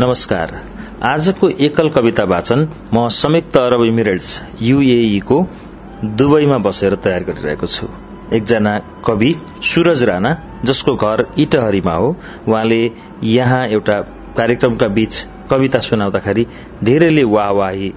नमस्कार। आजको एकल कविता वाचन म संयुक्त अरब इमिरेट्स युएईको दुबईमा बसेर तयार गरिरहेको छु। एकजना कवि सूरज राणा जसको घर इटहरीमा हो। उहाँले यहाँ एउटा कार्यक्रमका बीच कविता सुनाउँदाखेरि धेरैले वाहवाही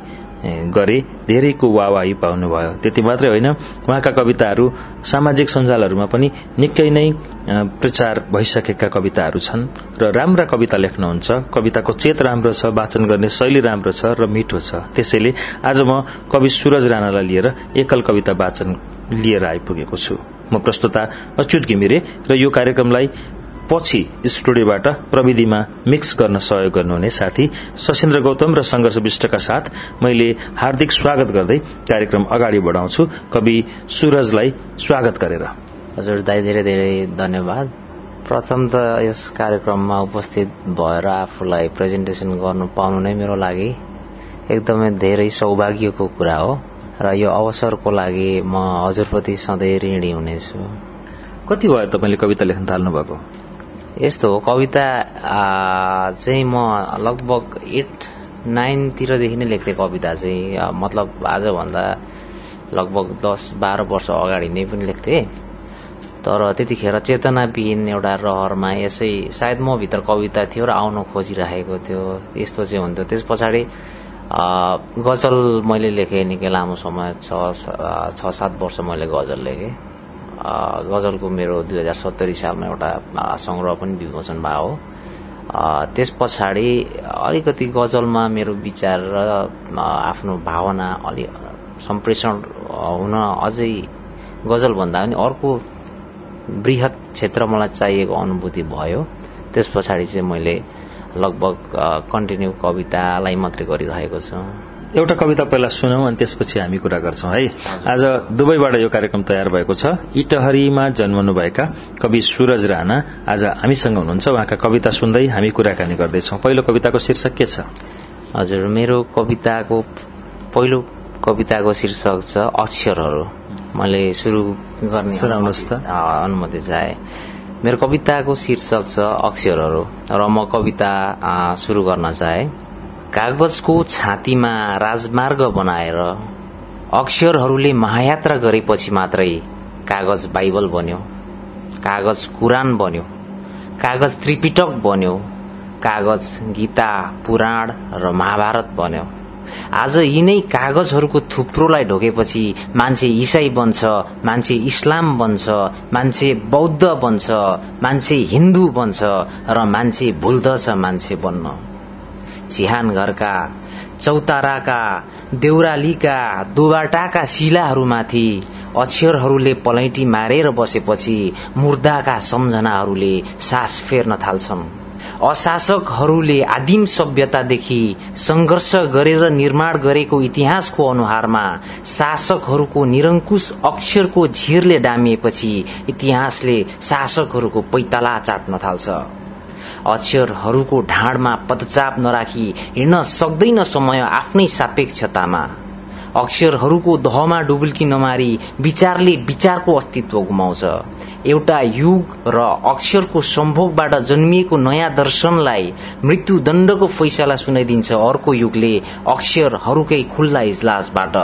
गरे धेरैको वाहवाही पाउनुभयो। त्यति मात्रै होइन उहाँका कविताहरू सामाजिक सञ्जालहरूमा पनि निकै नै प्रचार भइसकेका कविताहरू छन् र राम्रा कविता लेख्नुहुन्छ कविताको चेत राम्रो छ वाचन गर्ने शैली राम्रो छ र मिठो छ। त्यसैले आज म कवि सूरज राणालाई लिएर एकल कविता वाचन लिएर आइपुगेको छु। म प्रस्तुता अच्युत घिमिरे र यो कार्यक्रमलाई पछि स्टुडियोबाट प्रविधिमा मिक्स गर्न सहयोग गर्नुहुने साथी सशेन्द्र गौतम र संघर्ष विष्टका साथ मैले हार्दिक स्वागत गर्दै कार्यक्रम अगाडि बढाउँछु। कवि सूरजलाई स्वागत गरेर। हजुर दाई धेरै धेरै धन्यवाद। प्रथम त यस कार्यक्रममा उपस्थित भएर आफूलाई प्रेजेन्टेसन गर्नु पाउनु नै मेरो लागि एकदमै धेरै सौभाग्यको कुरा हो र यो अवसरको लागि म हजुरप्रति सधैँ ऋणी हुनेछु। कति भयो तपाईँले कविता लेख्न थाल्नुभएको? यस्तो हो कविता चाहिँ म लगभग एट नाइनतिरदेखि नै लेख्थेँ कविता चाहिँ। मतलब आजभन्दा लगभग दस बाह्र वर्ष अगाडि नै पनि लेख्थेँ। तर त्यतिखेर चेतनाविहीन एउटा रहरमा यसै सायद म भित्र कविता थियो र आउन खोजिरहेको थियो। यस्तो चाहिँ हुन्थ्यो। त्यस पछाडि गजल मैले लेखेँ निकै लामो समय छ छ सात वर्ष मैले गजल लेखेँ। गजलको मेरो दुई हजार सत्तरी सालमा एउटा सङ्ग्रह पनि विमोचन भयो। हो त्यस पछाडि अलिकति गजलमा मेरो विचार र आफ्नो भावना अलि सम्प्रेषण हुन अझै गजलभन्दा पनि अर्को वृहत क्षेत्र मलाई चाहिएको अनुभूति भयो। त्यस पछाडि चाहिँ मैले लगभग कन्टिन्यू कवितालाई मात्रै गरिरहेको छु। एउटा कविता पहिला सुनौ अनि त्यसपछि हामी कुरा गर्छौं है। आज दुबईबाट यो कार्यक्रम तयार भएको छ। इटहरीमा जन्मनुभएका कवि सूरज राणा आज हामीसँग हुनुहुन्छ। उहाँका कविता सुन्दै हामी कुराकानी गर्दैछौ। पहिलो कविताको शीर्षक के छ? हजुर मेरो कविताको पहिलो कविताको शीर्षक छ अक्षरहरू। मैले सुरु गर्ने अनुमति चाहे। मेरो कविताको शीर्षक छ अक्षरहरू र म कविता सुरु गर्न चाहे। कागजको छातीमा राजमार्ग बनाएर अक्षरहरूले महायात्रा गरेपछि मात्रै कागज बाइबल बन्यो कागज कुरान बन्यो कागज त्रिपिटक बन्यो कागज गीता पुराण र महाभारत बन्यो। आज यिनै कागजहरूको थुप्रोलाई ढोकेपछि मान्छे इसाई बन्छ मान्छे इस्लाम बन्छ मान्छे बौद्ध बन्छ मान्छे हिन्दू बन्छ र मान्छे भुल्दछ मान्छे बन्न। चिहान घरका चौताराका देउरालीका दोबाटाका शिलाहरूमाथि अक्षरहरूले पलैटी मारेर बसेपछि मुर्दाका सम्झनाहरूले सास फेर्न थाल्छन्। अशासकहरूले आदिम सभ्यतादेखि संघर्ष गरेर निर्माण गरेको इतिहासको अनुहारमा शासकहरूको निरङ्कुश अक्षरको झिरले डामिएपछि इतिहासले शासकहरूको पैताला चाट्न थाल्छ। अक्षरहरूको ढाडमा पदचाप नराखी हिँड्न सक्दैन समय आफ्नै सापेक्षतामा। अक्षरहरूको दहमा डुबुल्की नमारी विचारले विचारको अस्तित्व गुमाउँछ। एउटा युग र अक्षरको सम्भोगबाट जन्मिएको नयाँ दर्शनलाई मृत्युदण्डको फैसला सुनाइदिन्छ अर्को युगले अक्षरहरूकै खुल्ला इजलासबाट।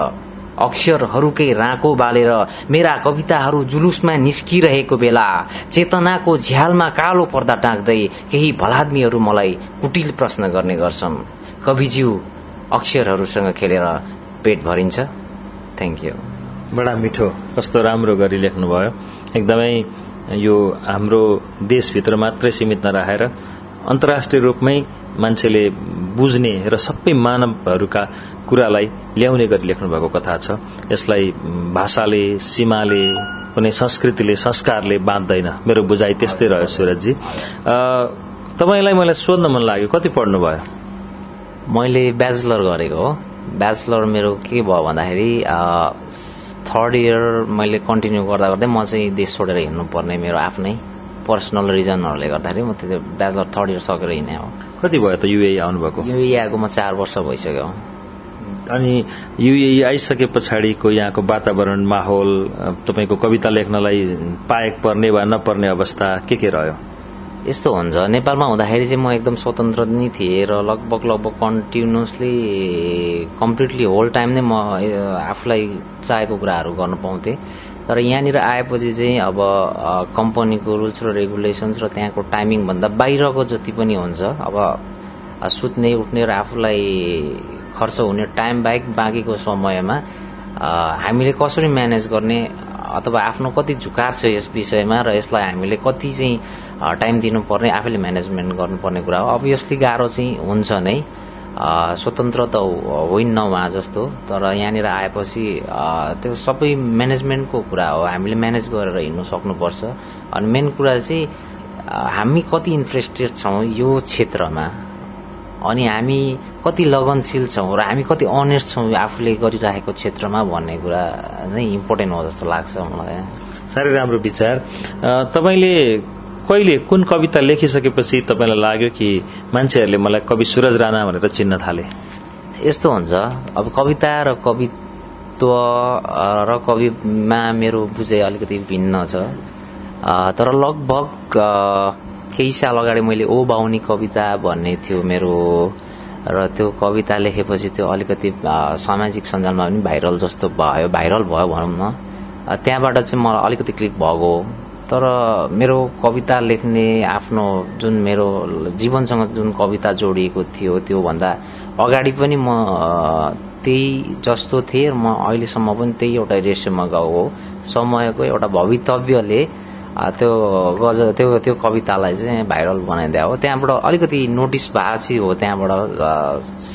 अक्षरहरूकै राँको बालेर मेरा कविताहरू जुलुसमा निस्किरहेको बेला चेतनाको झ्यालमा कालो पर्दा टाँक्दै केही भलादमीहरू मलाई कुटिल प्रश्न गर्ने गर्छन्। कविज्यू अक्षरहरूसँग खेलेर पेट भरिन्छ। थ्याङ्क यू बडा मिठो। कस्तो राम्रो गरी लेख्नुभयो। एकदमै यो हाम्रो देशभित्र मात्रै सीमित नराखेर अन्तर्राष्ट्रिय रूपमै मान्छेले बुझ्ने र सबै मानवहरूका कुरालाई ल्याउने गरी लेख्नु भएको कथा छ। यसलाई भाषाले सीमाले कुनै संस्कृतिले संस्कारले बाँध्दैन। मेरो बुझाइ त्यस्तै रह्यो सुरजजी। तपाईँलाई मलाई सोध्न मन लाग्यो। कति पढ्नुभयो? मैले ब्याचलर गरेको हो। ब्याचलर मेरो के भयो भन्दाखेरि थर्ड इयर मैले कन्टिन्यू गर्दा गर्दै म चाहिँ देश छोडेर हिँड्नुपर्ने मेरो आफ्नै पर्सनल रिजनहरूले गर्दाखेरि म त्यो ब्याचलर थर्ड इयर सकेर हिँडेँ हो। कति भयो त युए आउनुभएको? युए आएको म चार वर्ष भइसक्यो अनि युए आइसके पछाडिको यहाँको वातावरण माहौल तपाईँको कविता लेख्नलाई पाएक पर्ने वा नपर्ने अवस्था के के रह्यो? यस्तो हुन्छ। नेपालमा हुँदाखेरि चाहिँ म एकदम स्वतन्त्र नै थिएँ र लगभग लगभग कन्टिन्युसली कम्प्लिटली होल टाइम नै म आफूलाई चाहेको कुराहरू गर्न पाउँथेँ। तर यहाँनिर आएपछि चाहिँ अब कम्पनीको रुल्स र रेगुलेसन्स र त्यहाँको टाइमिङभन्दा बाहिरको जति पनि हुन्छ अब सुत्ने उठ्ने र आफूलाई खर्च हुने टाइम बाहेक बाँकीको समयमा हामीले कसरी म्यानेज गर्ने अथवा आफ्नो कति झुकाव छ यस विषयमा र यसलाई हामीले कति चाहिँ टाइम दिनुपर्ने आफैले म्यानेजमेन्ट गर्नुपर्ने कुरा हो। अभियसली गाह्रो चाहिँ हुन्छ नै। स्वतन्त्र त होइन उहाँ जस्तो। तर यहाँनिर आएपछि त्यो सबै म्यानेजमेन्टको कुरा हो। हामीले म्यानेज गरेर हिँड्नु सक्नुपर्छ। अनि मेन कुरा चाहिँ हामी कति इन्ट्रेस्टेड छौँ यो क्षेत्रमा? अनि हामी कति लगनशील छौँ र हामी कति अनेस्ट छौँ आफूले गरिरहेको क्षेत्रमा भन्ने कुरा नै इम्पोर्टेन्ट हो जस्तो लाग्छ मलाई। साह्रै राम्रो विचार। तपाईँले कहिले कुन कविता लेखिसकेपछि तपाईँलाई लाग्यो कि मान्छेहरूले मलाई कवि सुरज राणा भनेर चिन्न थाले? यस्तो हुन्छ। अब कविता र कवित्व र कविमा मेरो बुझाइ अलिकति भिन्न छ। तर लगभग केही साल अगाडि मैले ओ बाहुनी कविता भन्ने थियो मेरो र त्यो कविता लेखेपछि त्यो अलिकति सामाजिक सञ्जालमा पनि भाइरल जस्तो भयो। भाइरल भयो भनौँ न। त्यहाँबाट चाहिँ मलाई अलिकति क्लिक भएको। तर मेरो कविता लेख्ने आफ्नो जुन मेरो जीवनसँग जुन कविता जोडिएको थियो त्योभन्दा अगाडि पनि म त्यही जस्तो थिएँ म अहिलेसम्म पनि त्यही एउटा रेसियोमा गएको हो। समयको एउटा भवितव्यले त्यो गज त्यो त्यो कवितालाई चाहिँ भाइरल बनाइदिया हो। त्यहाँबाट अलिकति नोटिस भएको हो त्यहाँबाट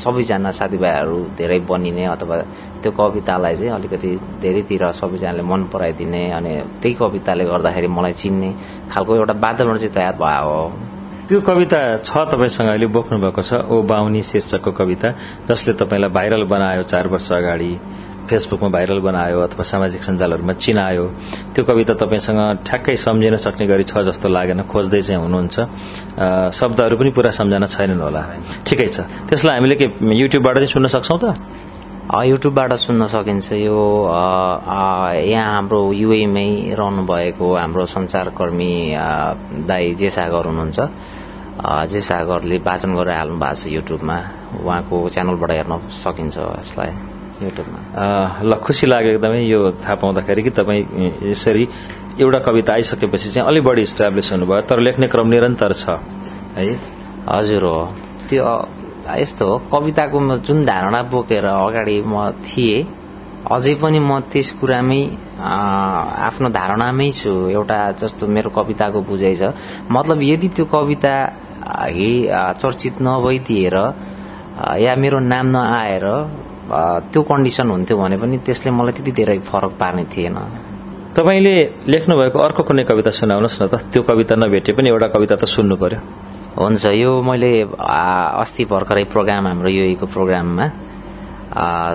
सबैजना साथीभाइहरू धेरै बनिने अथवा त्यो कवितालाई चाहिँ अलिकति धेरैतिर सबैजनाले मन पराइदिने अनि त्यही कविताले गर्दाखेरि मलाई चिन्ने खालको एउटा वातावरण चाहिँ तयार भयो हो। त्यो कविता छ तपाईँसँग अहिले बोक्नु भएको छ ओ बाहुनी शीर्षकको कविता जसले तपाईँलाई भाइरल बनायो चार वर्ष अगाडि। फेसबुकमा भाइरल बनायो अथवा सामाजिक सञ्जालहरूमा चिनायो। त्यो कविता तपाईँसँग ठ्याक्कै सम्झिन सक्ने गरी छ जस्तो लागेन खोज्दै चाहिँ हुनुहुन्छ। शब्दहरू पनि पुरा सम्झना छैनन् होला। ठिकै छ। त्यसलाई हामीले के युट्युबबाट चाहिँ सुन्न सक्छौँ त? युट्युबबाट सुन्न सकिन्छ यो यहाँ हाम्रो युएमै रहनुभएको हाम्रो सञ्चारकर्मी दाई जे सागर हुनुहुन्छ। जे सागरले वाचन गरेर हाल्नु भएको छ युट्युबमा। उहाँको च्यानलबाट हेर्न सकिन्छ यसलाई। युट्युबमा ल खुसी लाग्यो एकदमै यो थाहा पाउँदाखेरि कि तपाईँ यसरी एउटा कविता आइसकेपछि चाहिँ अलिक बढी इस्टाब्लिस हुनुभयो। तर लेख्ने क्रम निरन्तर छ है? हजुर हो। त्यो यस्तो हो कविताको जुन धारणा बोकेर अगाडि म थिएँ अझै पनि म त्यस कुरामै आफ्नो धारणामै छु। एउटा जस्तो मेरो कविताको बुझाइ छ। मतलब यदि त्यो कविता चर्चित नभइदिएर या मेरो नाम नआएर त्यो कन्डिसन हुन्थ्यो भने पनि त्यसले मलाई त्यति धेरै फरक पार्ने थिएन। तपाईँले लेख्नुभएको अर्को कुनै कविता सुनाउनुहोस् न त। त्यो कविता नभेटे पनि एउटा कविता त सुन्नु पर्यो। हुन्छ यो मैले अस्ति भर्खरै प्रोग्राम हाम्रो यो प्रोग्राममा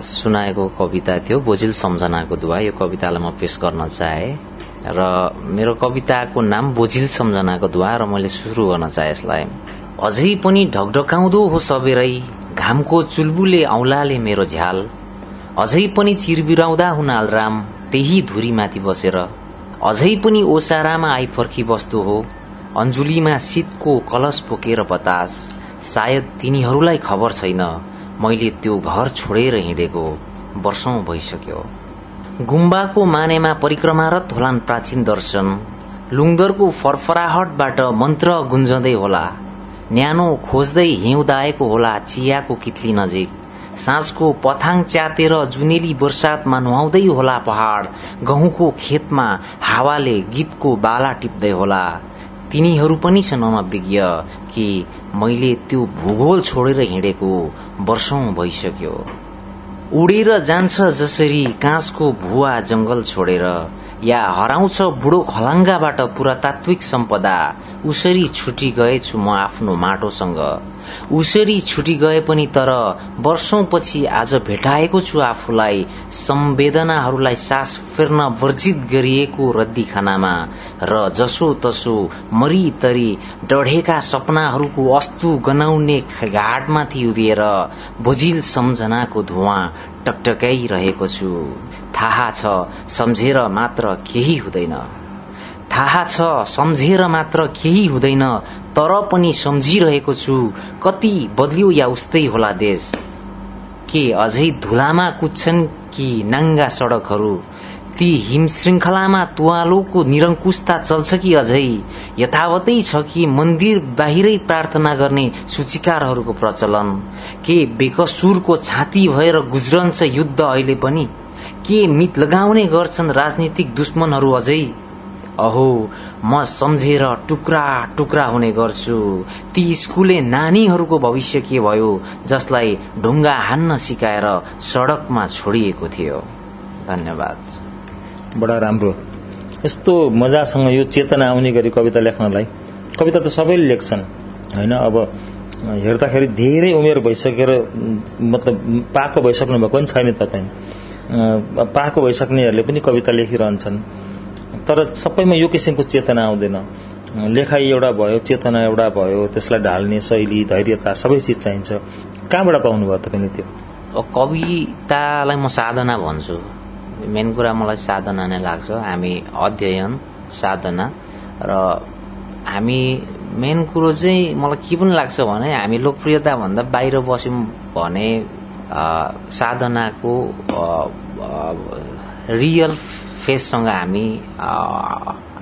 सुनाएको कविता थियो बोजिल सम्झनाको दुवा। यो कवितालाई म पेश गर्न चाहेँ र मेरो कविताको नाम बोझिल सम्झनाको दुवा र मैले सुरु गर्न चाहेँ यसलाई। अझै पनि ढकढकाउँदो हो सबेरै घामको चुलबुले औलाले मेरो झ्याल। अझै पनि चिरबिराउँदा हुनाल राम त्यही धुरीमाथि बसेर। अझै पनि ओसारामा आइफर्की बस्तु हो अञ्जुलीमा शीतको कलश बोकेर बतास। सायद तिनीहरूलाई खबर छैन मैले त्यो घर छोडेर हिँडेको वर्षौं भइसक्यो। गुम्बाको मानेमा परिक्रमारत होलान् प्राचीन दर्शन। लुङदरको फरफराहटबाट मन्त्र गुन्जँदै होला। न्यानो खोज्दै हिउँदाएको होला चियाको कितली नजिक। साँझको पथाङ च्यातेर जुनेली वर्षातमा नुहाउँदै होला पहाड़। गहुँको खेतमा हावाले गीतको बाला टिप्दै होला। तिनीहरू पनि छन् अनभिज्ञ कि मैले त्यो भूगोल छोडेर हिँडेको वर्षौं भइसक्यो। उडेर जान्छ जसरी काँसको भुवा जंगल छोडेर। या हराउँछ बुढो खलाङ्गाबाट पुरातात्विक सम्पदा। उसरी छुटी गएछु म आफ्नो माटोसँग। उसरी छुटी गए पनि तर वर्षौंपछि आज भेटाएको छु आफूलाई संवेदनाहरूलाई सास फेर्न वर्जित गरिएको रद्दीखानामा। र जसो तसो मरितरी डढेका सपनाहरूको अस्तु गनाउने घाटमाथि उभिएर बोझिल सम्झनाको धुवा टकटकाइरहेको छु। थाहा छ सम्झेर मात्र केही हुँदैन। थाहा छ सम्झेर मात्र केही हुँदैन तर पनि सम्झिरहेको छु कति बदलियो या उस्तै होला देश। के अझै धुलामा कुद्छन् कि नाङ्गा सड़कहरू? ती हिम श्रृङ्खलामा तुवालोको निरङ्कुशता चल्छ कि अझै? यथावतै छ कि मन्दिर बाहिरै प्रार्थना गर्ने सूचिकारहरूको प्रचलन? के बेकसुरको छाती भएर गुज्रन्छ युद्ध अहिले पनि? के मित लगाउने गर्छन् राजनीतिक दुश्मनहरू अझै? अहो म सम्झेर टुक्रा टुक्रा हुने गर्छु। ती स्कुले नानीहरूको भविष्य के भयो जसलाई ढुङ्गा हान्न सिकाएर सड़कमा छोडिएको थियो। धन्यवाद। बडा राम्रो। यस्तो मजासँग यो चेतना आउने गरी कविता लेख्नलाई कविता त सबैले लेख्छन् होइन? अब हेर्दाखेरि धेरै उमेर भइसकेर मतलब पाको भइसक्नु भएको पनि छैन तपाईँ। पाको भइसक्नेहरूले पनि कविता लेखिरहन्छन्। तर सबैमा यो किसिमको चेतना आउँदैन। लेखाइ एउटा भयो चेतना एउटा भयो त्यसलाई ढाल्ने शैली धैर्यता सबै चिज चाहिन्छ। कहाँबाट पाउनुभयो तपाईँले त्यो? कवितालाई म साधना भन्छु। मेन कुरा मलाई साधना नै लाग्छ। हामी अध्ययन साधना र हामी मेन कुरो चाहिँ मलाई के पनि लाग्छ भने हामी लोकप्रियता भन्दा बाहिर बस्यौँ भने साधनाको रियल फेससँग हामी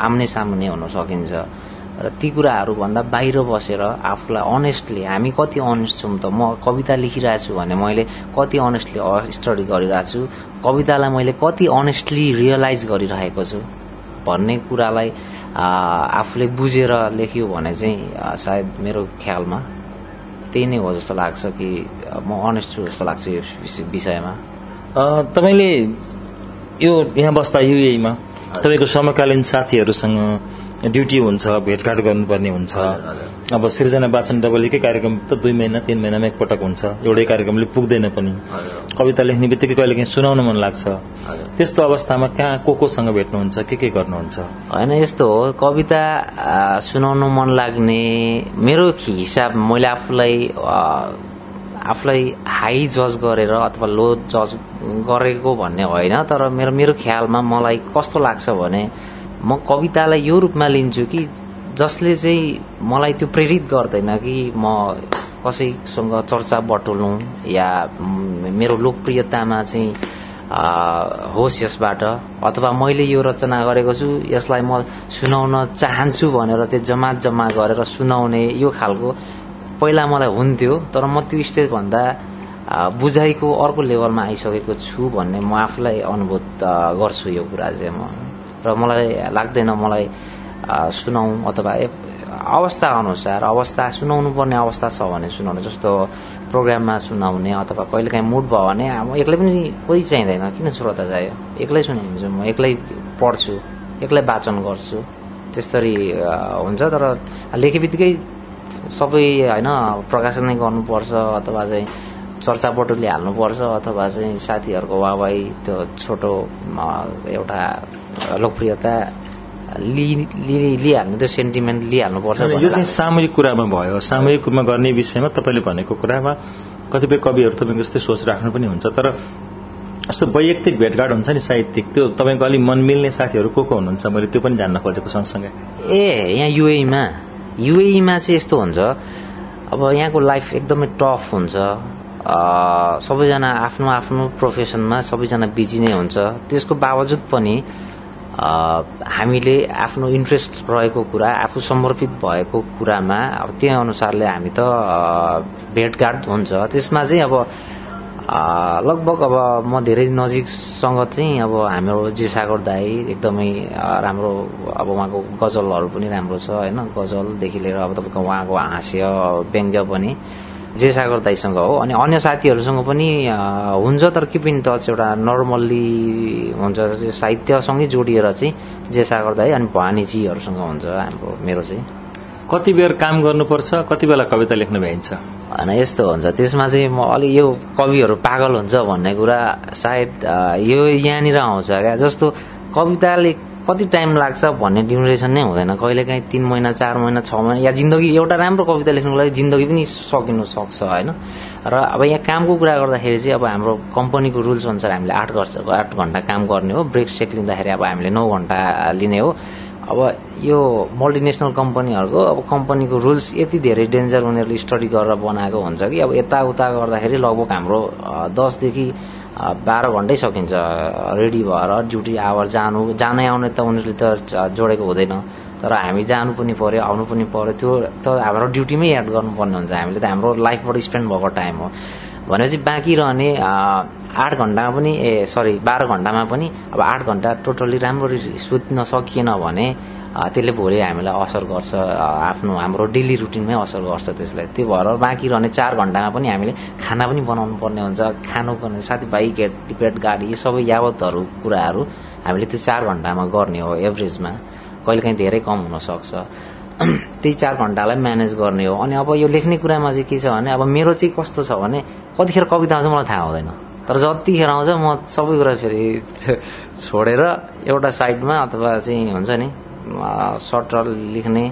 आम्ने सामने हुन सकिन्छ। र ती कुराहरूभन्दा बाहिर बसेर आफूलाई अनेस्टली हामी कति अनेस्ट छौँ त म कविता लेखिरहेको छु भने मैले कति अनेस्टली स्टडी गरिरहेको छु। कवितालाई मैले कति अनेस्टली रियलाइज गरिरहेको छु भन्ने कुरालाई आफूले बुझेर लेख्यो भने चाहिँ सायद मेरो ख्यालमा त्यही नै हो जस्तो लाग्छ कि म अनेस्ट छु जस्तो लाग्छ यो विषयमा। तपाईँले यो यहाँ बस्दा युएमा तपाईँको समकालीन साथीहरूसँग ड्युटी हुन्छ भेटघाट गर्नुपर्ने हुन्छ। अब सृजना वाचन डबलीकै कार्यक्रम त दुई महिना तिन महिनामा एकपटक हुन्छ। एउटै कार्यक्रमले पुग्दैन पनि। कविता लेख्ने बित्तिकै कहिले काहीँ सुनाउन मन लाग्छ। त्यस्तो अवस्थामा कहाँ को कोसँग भेट्नुहुन्छ के के गर्नुहुन्छ? होइन यस्तो हो। कविता सुनाउन मन लाग्ने मेरो हिसाब मैले आफूलाई आफूलाई हाई जज गरेर अथवा लो जज गरेको भन्ने होइन तर मेरो मेरो ख्यालमा मलाई कस्तो लाग्छ भने म कवितालाई यो रूपमा लिन्छु कि जसले चाहिँ मलाई त्यो प्रेरित गर्दैन कि म कसैसँग चर्चा बटुल्नु या मेरो लोकप्रियतामा चाहिँ होस् यसबाट। अथवा मैले यो रचना गरेको छु यसलाई म सुनाउन चाहन्छु भनेर चाहिँ जम्मा जम्मा गरेर सुनाउने यो खालको पहिला मलाई हुन्थ्यो तर म त्यो स्टेजभन्दा बुझाइको अर्को लेभलमा आइसकेको छु भन्ने म आफूलाई अनुभूत गर्छु यो कुरा चाहिँ म। र मलाई लाग्दैन मलाई सुनाउँ अथवा अवस्था अनुसार अवस्था सुनाउनु पर्ने अवस्था छ भने सुनाउने जस्तो प्रोग्राममा सुनाउने अथवा कहिलेकाहीँ मुड भयो भने म एक्लै पनि कोही चाहिँदैन किन श्रोता चाहियो एक्लै सुनाइदिन्छु म एक्लै पढ्छु एक्लै वाचन गर्छु त्यस्तरी हुन्छ तर लेखे बित्तिकै सबै होइन प्रकाशन नै गर्नुपर्छ अथवा चाहिँ चर्चा बटुली हाल्नुपर्छ अथवा चाहिँ साथीहरूको वाहवाही त्यो छोटो एउटा लोकप्रियता लिइहाल्नु त्यो सेन्टिमेन्ट लिइहाल्नुपर्छ यो चाहिँ सामूहिक कुरामा भयो। सामूहिक रूपमा गर्ने विषयमा तपाईँले भनेको कुरामा कतिपय कविहरू तपाईँको जस्तै सोच राख्नु पनि हुन्छ तर यस्तो वैयक्तिक भेटघाट हुन्छ नि साहित्यिक त्यो तपाईँको अलिक मन मिल्ने साथीहरू को को हुनुहुन्छ? मैले त्यो पनि जान्न खोजेको सँगसँगै। ए यहाँ युएमा युएमा चाहिँ यस्तो हुन्छ अब यहाँको लाइफ एकदमै टफ हुन्छ। सबैजना आफ्नो आफ्नो प्रोफेसनमा सबैजना बिजी नै हुन्छ। त्यसको बावजुद पनि हामीले आफ्नो इन्ट्रेस्ट रहेको कुरा आफू समर्पित भएको कुरामा अब त्यही अनुसारले हामी त भेटघाट हुन्छ। त्यसमा चाहिँ अब लगभग अब म धेरै नजिकसँग चाहिँ अब हाम्रो जिसागर दाई एकदमै राम्रो अब उहाँको गजलहरू पनि राम्रो छ होइन। गजलदेखि लिएर अब तपाईँको उहाँको हाँस्य व्यङ्ग्य पनि। जे सागर दाईसँग हो। अनि अन्य साथीहरूसँग पनि हुन्छ तर किप इन टच एउटा नर्मल्ली हुन्छ साहित्यसँगै जोडिएर चाहिँ जे सागर दाई अनि भवानीजीहरूसँग हुन्छ हाम्रो मेरो चाहिँ। कति बेर काम गर्नुपर्छ कति बेला कविता लेख्न भ्याइन्छ? होइन यस्तो हुन्छ। त्यसमा चाहिँ म अलिक यो कविहरू पागल हुन्छ भन्ने कुरा सायद यो यहाँनिर आउँछ क्या। जस्तो कविताले कति टाइम लाग्छ भन्ने ड्युरेसन नै हुँदैन। कहिलेकाहीँ तिन महिना चार महिना छ महिना या जिन्दगी एउटा राम्रो कविता लेख्नुको लागि जिन्दगी पनि सकिनु सक्छ होइन? र अब यहाँ कामको कुरा गर्दाखेरि चाहिँ अब हाम्रो कम्पनीको रुल्स अनुसार हामीले आठ वर्ष आठ घन्टा काम गर्ने हो। ब्रेक सेक लिँदाखेरि अब हामीले नौ घन्टा लिने हो। अब यो मल्टिनेसनल कम्पनीहरूको अब कम्पनीको रुल्स यति धेरै डेन्जर उनीहरूले स्टडी गरेर बनाएको हुन्छ कि अब यताउता गर्दाखेरि लगभग हाम्रो दसदेखि बाह्र घन्टै सकिन्छ। रेडी भएर ड्युटी आवर जानु जानै आउने त उनीहरूले त जोडेको हुँदैन। तर हामी जानु पनि पर्यो आउनु पनि पर्यो। त्यो त हाम्रो ड्युटीमै एड गर्नुपर्ने हुन्छ। हामीले त हाम्रो लाइफबाट स्पेन्ड भएको टाइम हो। भनेपछि बाँकी रहने आठ घन्टामा पनि ए सरी बाह्र घन्टामा पनि अब आठ घन्टा टोटल्ली राम्ररी सुत्न सकिएन भने त्यसले भोलि हामीलाई असर गर्छ आफ्नो हाम्रो डेली रुटिनमै असर गर्छ त्यसलाई। त्यो भएर बाँकी रहने चार घन्टामा पनि हामीले खाना पनि बनाउनु पर्ने हुन्छ। खानु पर्ने साथीभाइ टिपेट गाडी यी सबै यावतहरू कुराहरू हामीले त्यो चार घन्टामा गर्ने हो एभरेजमा कहिलेकाहीँ धेरै कम हुनसक्छ। त्यही चार घन्टालाई म्यानेज गर्ने हो। अनि अब यो लेख्ने कुरामा चाहिँ के छ भने अब मेरो चाहिँ कस्तो छ भने कतिखेर कविता आउँछ मलाई थाहा हुँदैन। तर जतिखेर आउँछ म सबै कुरा फेरि छोडेर एउटा साइडमा अथवा चाहिँ हुन्छ नि सर्टर लेख्ने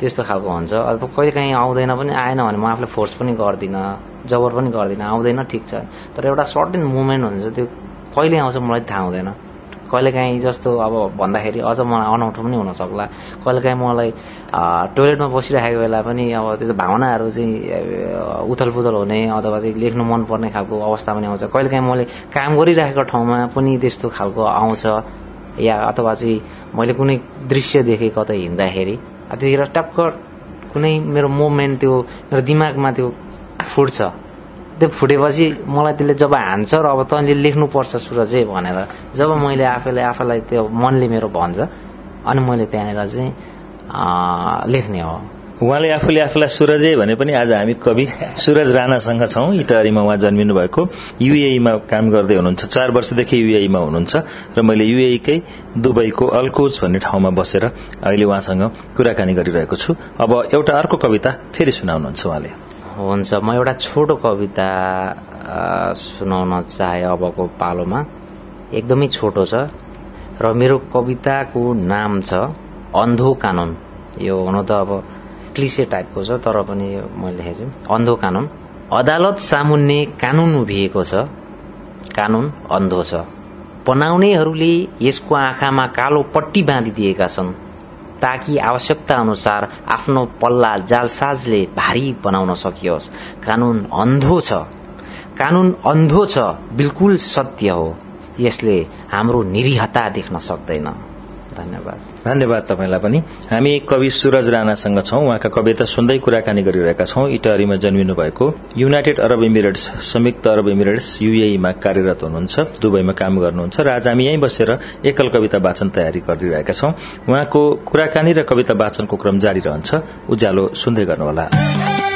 त्यस्तो खालको हुन्छ। अब कहिले काहीँ आउँदैन पनि आएन भने म आफूले फोर्स पनि गर्दिनँ जबर पनि गर्दिनँ आउँदैन ठिक छ। तर एउटा सर्टेन मुभमेन्ट हुन्छ त्यो कहिले आउँछ मलाई थाहा हुँदैन। कहिलेकाहीँ जस्तो अब भन्दाखेरि अझ मलाई अनौठो पनि हुनसक्ला कहिलेकाहीँ मलाई टोइलेटमा बसिरहेको बेला पनि अब त्यो भावनाहरू चाहिँ उथल पुथल हुने अथवा चाहिँ लेख्नु मनपर्ने खालको अवस्था पनि आउँछ। कहिलेकाहीँ मैले काम गरिरहेको ठाउँमा पनि त्यस्तो खालको आउँछ। या अथवा चाहिँ मैले कुनै दृश्य देखेँ कतै हिँड्दाखेरि त्यतिखेर टक्क कुनै मेरो मोमेन्ट त्यो मेरो दिमागमा त्यो फुट्छ। त्यो फुटेपछि मलाई त्यसले जब हान्छ र अब तैँले लेख्नुपर्छ सुरजै भनेर जब मैले आफैलाई आफैलाई त्यो मनले मेरो भन्छ अनि मैले त्यहाँनिर चाहिँ लेख्ने हो। उहाँले आफूले आफूलाई सुरजै भने पनि आज हामी कवि सुरज राणासँग छौँ। इटारीमा उहाँ जन्मिनु भएको। युएईमा काम गर्दै हुनुहुन्छ। चार वर्षदेखि युएईमा हुनुहुन्छ र मैले युएईकै दुबईको अल्कोज भन्ने ठाउँमा बसेर अहिले उहाँसँग कुराकानी गरिरहेको छु। अब एउटा अर्को कविता फेरि सुनाउनुहुन्छ उहाँले। हुन्छ। म एउटा छोटो कविता सुनाउन चाहे अबको पालोमा। एकदमै छोटो छ र मेरो कविताको नाम छ अन्धो कानुन। यो हुन त अब क्लिसे टाइपको छ तर पनि मैले लेखेको छु। अन्धो कानुन। अदालत सामुन्ने कानुन उभिएको छ। कानुन अन्धो छ। बनाउनेहरूले यसको आँखामा कालो पट्टी बाँधिदिएका छन्। ताकि आवश्यकता अनुसार आफ्नो पल्ला जालसाजले भारी बनाउन सकियोस्। कानुन अन्धो छ। कानुन अन्धो छ बिल्कुल सत्य हो। यसले हाम्रो निरीहता देख्न सक्दैन। धन्यवाद। धन्यवाद तपाईँलाई पनि। हामी कवि सुरज राणासँग छौँ। उहाँका कविता सुन्दै कुराकानी गरिरहेका छौँ। इटरीमा जन्मिनु भएको युनाइटेड अरब इमिरेट्स संयुक्त अरब इमिरेट्स युएईमा कार्यरत हुनुहुन्छ। दुबईमा काम गर्नुहुन्छ। र आज हामी यहीँ बसेर एकल कविता वाचन तयारी गरिरहेका छौँ। उहाँको कुराकानी र कविता वाचनको क्रम जारी रहन्छ। उज्यालो सुन्दै गर्नुहोला।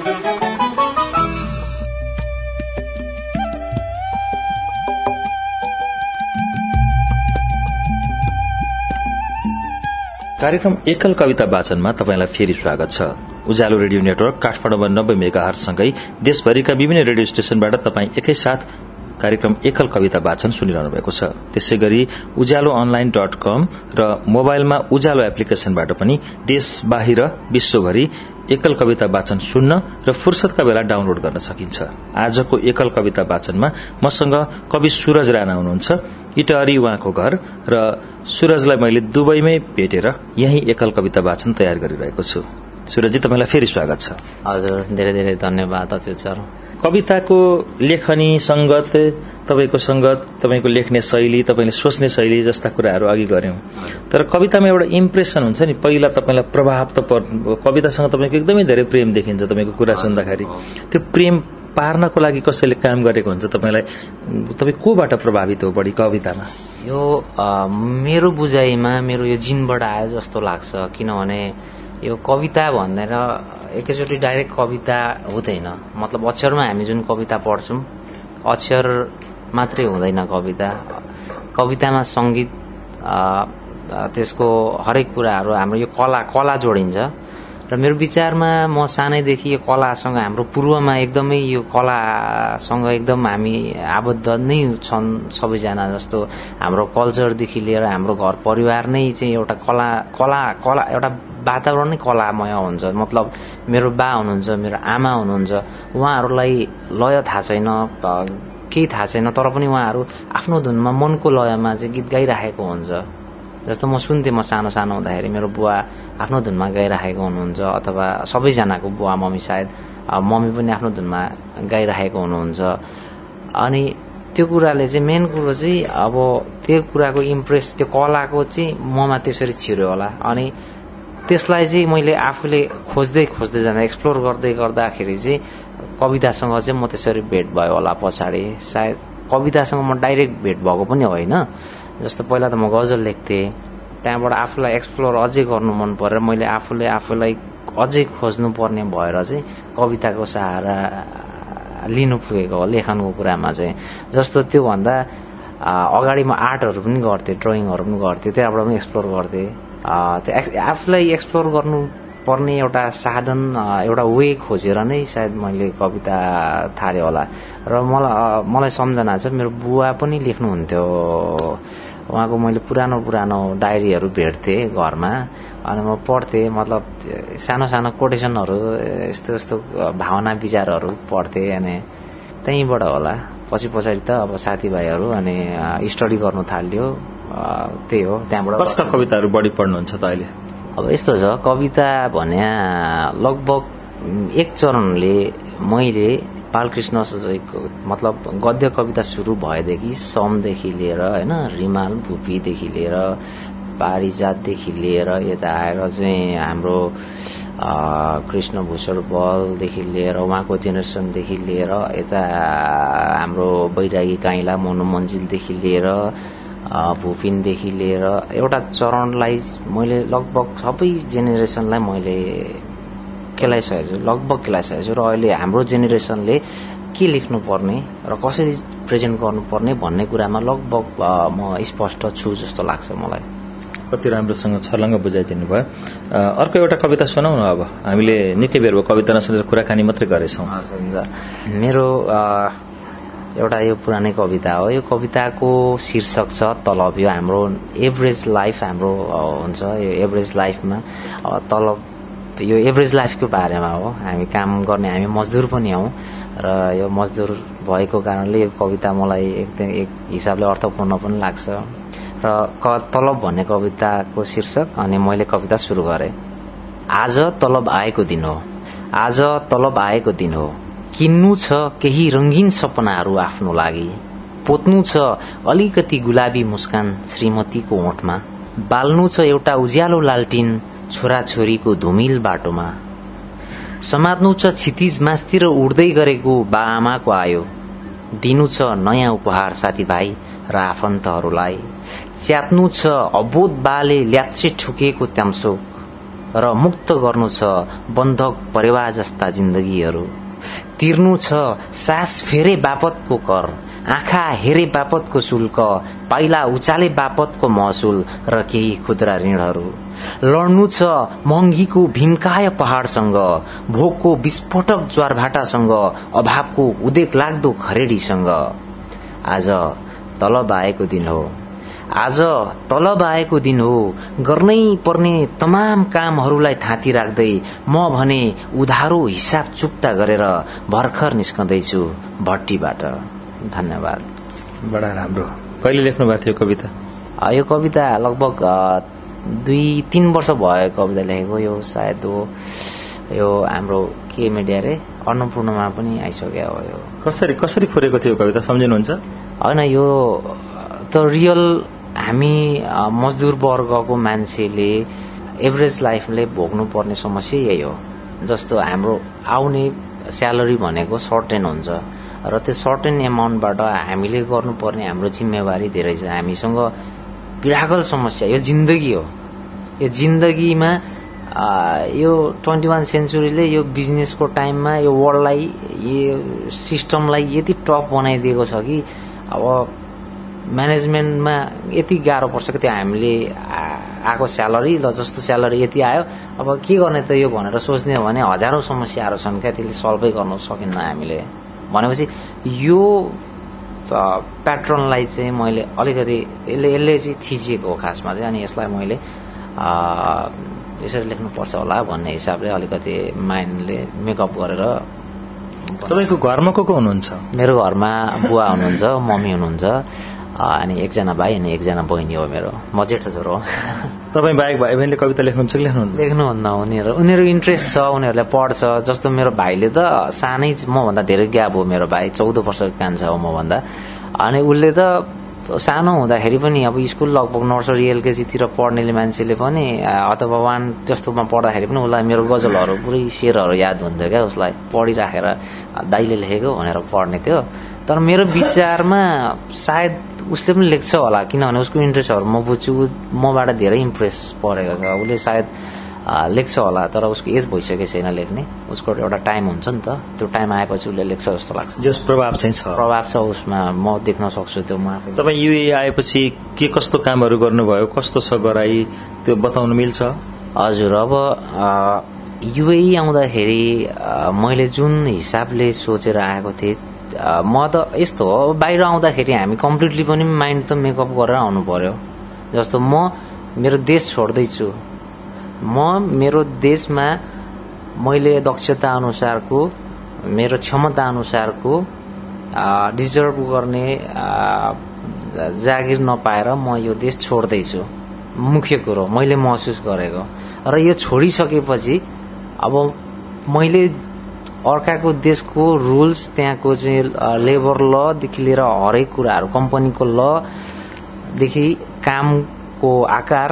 कार्यक्रम एकल कविता वाचनमा तपाईँलाई फेरि स्वागत छ। उज्यालो रेडियो नेटवर्क काठमाडौँमा नब्बे मेगाहरसँगै देशभरिका विभिन्न रेडियो स्टेशनबाट तपाईँ एकैसाथ कार्यक्रम एकल कविता वाचन सुनिरहनु भएको छ। त्यसै गरी उज्यालो अनलाइन डट कम र मोबाइलमा उज्यालो एप्लिकेशनबाट पनि देश बाहिर विश्वभरि एकल कविता वाचन सुन्न र फुर्सदका बेला डाउनलोड गर्न सकिन्छ। आजको एकल कविता वाचनमा मसँग कवि सूरज राणा हुनुहुन्छ। इटहरी उहाँको घर र सूरजलाई मैले दुबईमै भेटेर यही एकल कविता वाचन तयार गरिरहेको छु। सुरजी तपाईँलाई फेरि स्वागत छ। हजुर धेरै धेरै धन्यवाद अच्युत सर। कविताको लेखनी सङ्गत तपाईँको सङ्गत तपाईँको लेख्ने शैली तपाईँले सोच्ने शैली जस्ता कुराहरू अघि गऱ्यौँ। तर कवितामा एउटा इम्प्रेसन हुन्छ नि पहिला तपाईँलाई प्रभाव त पर् कवितासँग तपाईँको एकदमै धेरै प्रेम देखिन्छ तपाईँको कुरा सुन्दाखेरि। त्यो प्रेम पार्नको लागि कसैले काम गरेको हुन्छ तपाईँलाई तपाईँ कोबाट प्रभावित हो बढी कवितामा? यो मेरो बुझाइमा मेरो यो जिनबाट आयो जस्तो लाग्छ किनभने यो कविता भनेर एकैचोटि डाइरेक्ट कविता हुँदैन। मतलब अक्षरमा हामी जुन कविता पढ्छौँ अक्षर मात्रै हुँदैन कविता। कवितामा सङ्गीत त्यसको हरेक कुराहरू हाम्रो यो कला कला जोडिन्छ। र मेरो विचारमा म सानैदेखि यो कलासँग हाम्रो पूर्वमा एकदमै यो कलासँग एकदम हामी आबद्ध नै छन् सबैजना जस्तो। हाम्रो कल्चरदेखि लिएर हाम्रो घर परिवार नै चाहिँ एउटा कला कला कला एउटा वातावरण नै कलामय हुन्छ। मतलब मेरो बा हुनुहुन्छ मेरो आमा हुनुहुन्छ उहाँहरूलाई लय थाहा छैन केही थाहा छैन तर पनि उहाँहरू आफ्नो धुनमा मनको लयमा चाहिँ गीत गाइराखेको हुन्छ। जस्तो म सुन्थेँ म सानो सानो हुँदाखेरि मेरो बुवा आफ्नो धुनमा गाइराखेको हुनुहुन्छ अथवा सबैजनाको बुवा मम्मी सायद मम्मी पनि आफ्नो धुनमा गाइराखेको हुनुहुन्छ। अनि त्यो कुराले चाहिँ मेन कुरो चाहिँ अब त्यो कुराको इम्प्रेस त्यो कलाको चाहिँ ममा त्यसरी छिर्यो होला। अनि त्यसलाई चाहिँ मैले आफूले खोज्दै खोज्दै जाँदा एक्सप्लोर गर्दै गर्दाखेरि चाहिँ कवितासँग चाहिँ म त्यसरी भेट भयो होला पछाडि। सायद कवितासँग म डाइरेक्ट भेट भएको पनि होइन। जस्तो पहिला त म गजल लेख्थेँ। त्यहाँबाट आफूलाई एक्सप्लोर अझै गर्नु मन परेर मैले आफूले आफूलाई अझै खोज्नु पर्ने भएर चाहिँ कविताको सहारा लिनु पुगेको हो लेखनको कुरामा चाहिँ। जस्तो त्योभन्दा अगाडि म आर्टहरू पनि गर्थेँ ड्रइङहरू पनि गर्थेँ त्यहाँबाट पनि एक्सप्लोर गर्थेँ। त्यो आफूलाई एक्सप्लोर गर्नु पर्ने एउटा साधन एउटा वे खोजेर नै सायद मैले कविता थालेँ होला। र मलाई मलाई सम्झना छ मेरो बुवा पनि लेख्नुहुन्थ्यो। उहाँको मैले पुरानो पुरानो डायरीहरू भेट्थेँ घरमा। अनि म पढ्थेँ मतलब सानो सानो कोटेसनहरू यस्तो यस्तो भावना विचारहरू पढ्थेँ। अनि त्यहीँबाट होला। पछि पछाडि त अब साथीभाइहरू अनि स्टडी गर्नु थाल्यो। त्यही हो त्यहाँबाट कस्ता कविताहरू बढी पढ्नुहुन्छ त अहिले? अब यस्तो छ कविता भने लगभग एक चरणले मैले बालकृष्ण मतलब गद्य कविता सुरु भएदेखि समदेखि लिएर होइन रिमाल भुपीदेखि लिएर पारिजातदेखि लिएर यता आएर चाहिँ हाम्रो कृष्ण भूषण बलदेखि लिएर उहाँको जेनेरेसनदेखि लिएर यता हाम्रो बैरागी काइला मोनु मन्जिलदेखि लिएर भुपिनदेखि लिएर एउटा चरणलाई मैले लगभग सबै जेनेरेसनलाई मैले केलाइसकेको छु लगभग केलाइसकेको छु र अहिले हाम्रो जेनेरेसनले के लेख्नुपर्ने र कसरी प्रेजेन्ट गर्नुपर्ने भन्ने कुरामा लगभग म स्पष्ट छु जस्तो लाग्छ मलाई। कति राम्रोसँग छर्लङ्ग बुझाइदिनु भयो अर्को एउटा कविता सुनाउ न अब। हामीले निकै बेर भयो कविता नसुनेर कुराकानी मात्रै गरेछौँ। मेरो एउटा यो पुरानै कविता हो। यो कविताको शीर्षक छ तलब। यो हाम्रो एभरेज लाइफ हाम्रो हुन्छ। यो एभरेज लाइफमा तलब यो एभरेज लाइफको बारेमा हो। हामी काम गर्ने हामी मजदुर पनि हौँ र यो मजदुर भएको कारणले यो कविता मलाई एकदम एक हिसाबले अर्थपूर्ण पनि लाग्छ। र तलब भन्ने कविताको शीर्षक अनि मैले कविता सुरु गरेँ। आज तलब आएको दिन हो। आज तलब आएको दिन हो। किन्नु छ केही रङ्गीन सपनाहरू आफ्नो लागि। पोत्नु छ अलिकति गुलाबी मुस्कान श्रीमतीको ओठमा। बाल्नु छ एउटा उज्यालो लालटिन। छोराछोरीको धुमिल बाटोमा। समात्नु छ क्षितिज मास्तिर उड्दै गरेको बा आमाको आयो। दिनु छ नयाँ उपहार साथीभाइ र आफन्तहरूलाई। च्यात्नु छ अबोध बाले ल्याप्चे ठुकेको त्याम्सोक र मुक्त गर्नु छ बन्धक परेवा जस्ता जिन्दगीहरू। तिर्नु छ सास फेरे बापतको कर आँखा हेरे बापतको शुल्क पाइला उचाले बापतको महसुल र केही खुद्रा ऋणहरू। लड्नु छ महँगीको भिन्काय पहाडसँग भोकको विस्फोटक ज्वारभाटासँग अभावको उदेक लाग्दो खरेडीसँग। आज तलब आएको दिन हो। आज तलब आएको दिन हो। गर्नै पर्ने तमाम कामहरूलाई थाँती राख्दै म भने उधारो हिसाब चुक्ता गरेर भर्खर निस्कँदैछु भट्टीबाट। धन्यवाद। बडा राम्रो। कहिले लेख्नु भएको थियो कविता? यो कविता लगभग दुई तिन वर्ष भयो कविता लेखेको। यो सायद हो यो हाम्रो के मिडिया रे? अन्नपूर्णमा पनि आइसक्यो हो यो। कसरी कसरी फुरेको थियो कविता? सम्झिनुहुन्छ? होइन यो त रियल हामी मजदुर वर्गको मान्छेले एभरेज लाइफले भोग्नु पर्ने समस्या यही हो। जस्तो हाम्रो आउने स्यालेरी भनेको सर्टेन हुन्छ। र त्यो सर्टेन एमाउन्टबाट हामीले गर्नुपर्ने हाम्रो जिम्मेवारी धेरै छ। हामीसँग पिराकल समस्या यो जिन्दगी हो। यो जिन्दगीमा यो ट्वेन्टी वान सेन्चुरीले यो बिजनेसको टाइममा यो वर्ल्डलाई यो सिस्टमलाई यति टफ बनाइदिएको छ कि अब म्यानेजमेन्टमा यति गाह्रो पर्छ कि त्यो हामीले आएको स्यालेरी ल जस्तो स्यालेरी यति आयो। अब के गर्ने त यो भनेर सोच्ने हो भने हजारौँ समस्याहरू छन् क्या त्यसले सल्भै गर्न सकिन्न हामीले। भनेपछि यो प्याट्रनलाई चाहिँ मैले अलिकति यसले यसले चाहिँ थिचिएको हो खासमा चाहिँ अनि यसलाई मैले यसरी लेख्नुपर्छ होला भन्ने हिसाबले अलिकति माइन्डले मेकअप गरेर तपाईँको घरमा को को हुनुहुन्छ? मेरो घरमा बुवा हुनुहुन्छ मम्मी हुनुहुन्छ अनि एकजना भाइ अनि एकजना बहिनी हो मेरो। म जेठो छोरो हो। तपाईँ बाहेक भाइ बहिनीले कविता लेख्नुहुन्छ कि लेख्नुहुन्न? लेख्नुहुन्न उनीहरू उनीहरू इन्ट्रेस्ट छ उनीहरूले पढ्छ। जस्तो मेरो भाइले त सानै मभन्दा धेरै ग्याप हो मेरो भाइ चौध वर्षको कान्छ हो मभन्दा। अनि उसले त सानो हुँदाखेरि पनि अब स्कुल लगभग नर्सरी एलकेजीतिर पढ्नेले मान्छेले पनि अथवा वान जस्तोमा पढ्दाखेरि पनि उसलाई मेरो गजलहरू पुरै शेरहरू याद हुन्थ्यो क्या। उसलाई पढिराखेर दाइले लेखेको भनेर पढ्ने थियो। तर मेरो विचारमा सायद उसले पनि लेख्छ होला किनभने उसको इन्ट्रेस्टहरू म बुझ्छु मबाट धेरै इम्प्रेस परेको छ। उसले सायद लेख्छ होला तर उसको एज भइसकेको छैन लेख्ने। उसको एउटा टाइम हुन्छ नि त। त्यो टाइम आएपछि उसले लेख्छ जस्तो लाग्छ। जस प्रभाव चाहिँ छ। प्रभाव छ उसमा। म देख्न सक्छु त्यो म आफै तपाईँ युए आएपछि के कस्तो कामहरू गर्नुभयो? कस्तो छ गराई? त्यो बताउनु मिल्छ? हजुर अब युए आउँदाखेरि मैले जुन हिसाबले सोचेर आएको थिएँ म त यस्तो हो बाहिर आउँदाखेरि हामी कम्प्लिटली पनि माइन्ड त मेकअप गरेर आउनु पर्यो। जस्तो म मेरो देश छोड्दैछु म मेरो देशमा मैले दक्षता अनुसारको मेरो क्षमता अनुसारको डिजर्भ गर्ने जागिर नपाएर म यो देश छोड्दैछु। मुख्य कुरो मैले महसुस गरेको। र यो छोडिसकेपछि अब मैले अर्काको देशको रुल्स त्यहाँको चाहिँ लेबर लदेखि लिएर हरेक कुराहरू कम्पनीको लदेखि कामको आकार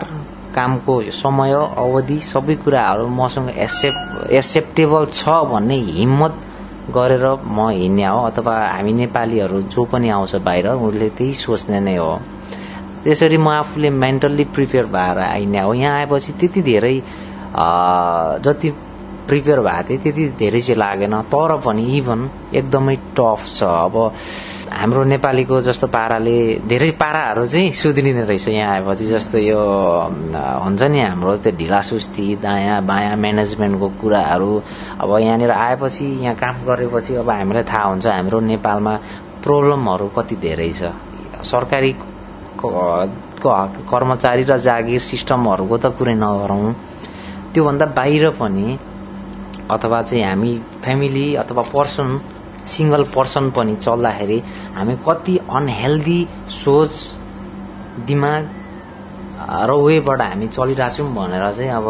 कामको समय अवधि सबै कुराहरू मसँग एक्सेप्ट एक्सेप्टेबल छ भन्ने हिम्मत गरेर म हिँड्ने हो अथवा हामी नेपालीहरू जो पनि आउँछ बाहिर उसले त्यही सोच्ने नै हो। त्यसरी म आफूले मेन्टल्ली प्रिपेयर भएर आइने हो। यहाँ आएपछि त्यति धेरै जति प्रिपेयर भएको थिएँ त्यति धेरै चाहिँ लागेन। तर पनि इभन एकदमै टफ छ। अब हाम्रो नेपालीको जस्तो पाराले धेरै पाराहरू चाहिँ सुध्रिने रहेछ यहाँ आएपछि। जस्तो यो हुन्छ नि हाम्रो त्यो ढिला सुस्ती दायाँ बायाँ म्यानेजमेन्टको कुराहरू। अब यहाँनिर आएपछि यहाँ काम गरेपछि अब हामीलाई थाहा हुन्छ हाम्रो नेपालमा प्रब्लमहरू कति धेरै छ। सरकारी कर्मचारी र जागिर सिस्टमहरूको त कुरै नगरौँ। त्योभन्दा बाहिर पनि अथवा चाहिँ हामी फ्यामिली अथवा पर्सन सिङ्गल पर्सन पनि चल्दाखेरि हामी कति अनहेल्दी सोच दिमाग र वेबाट हामी चलिरहेछौँ भनेर चाहिँ अब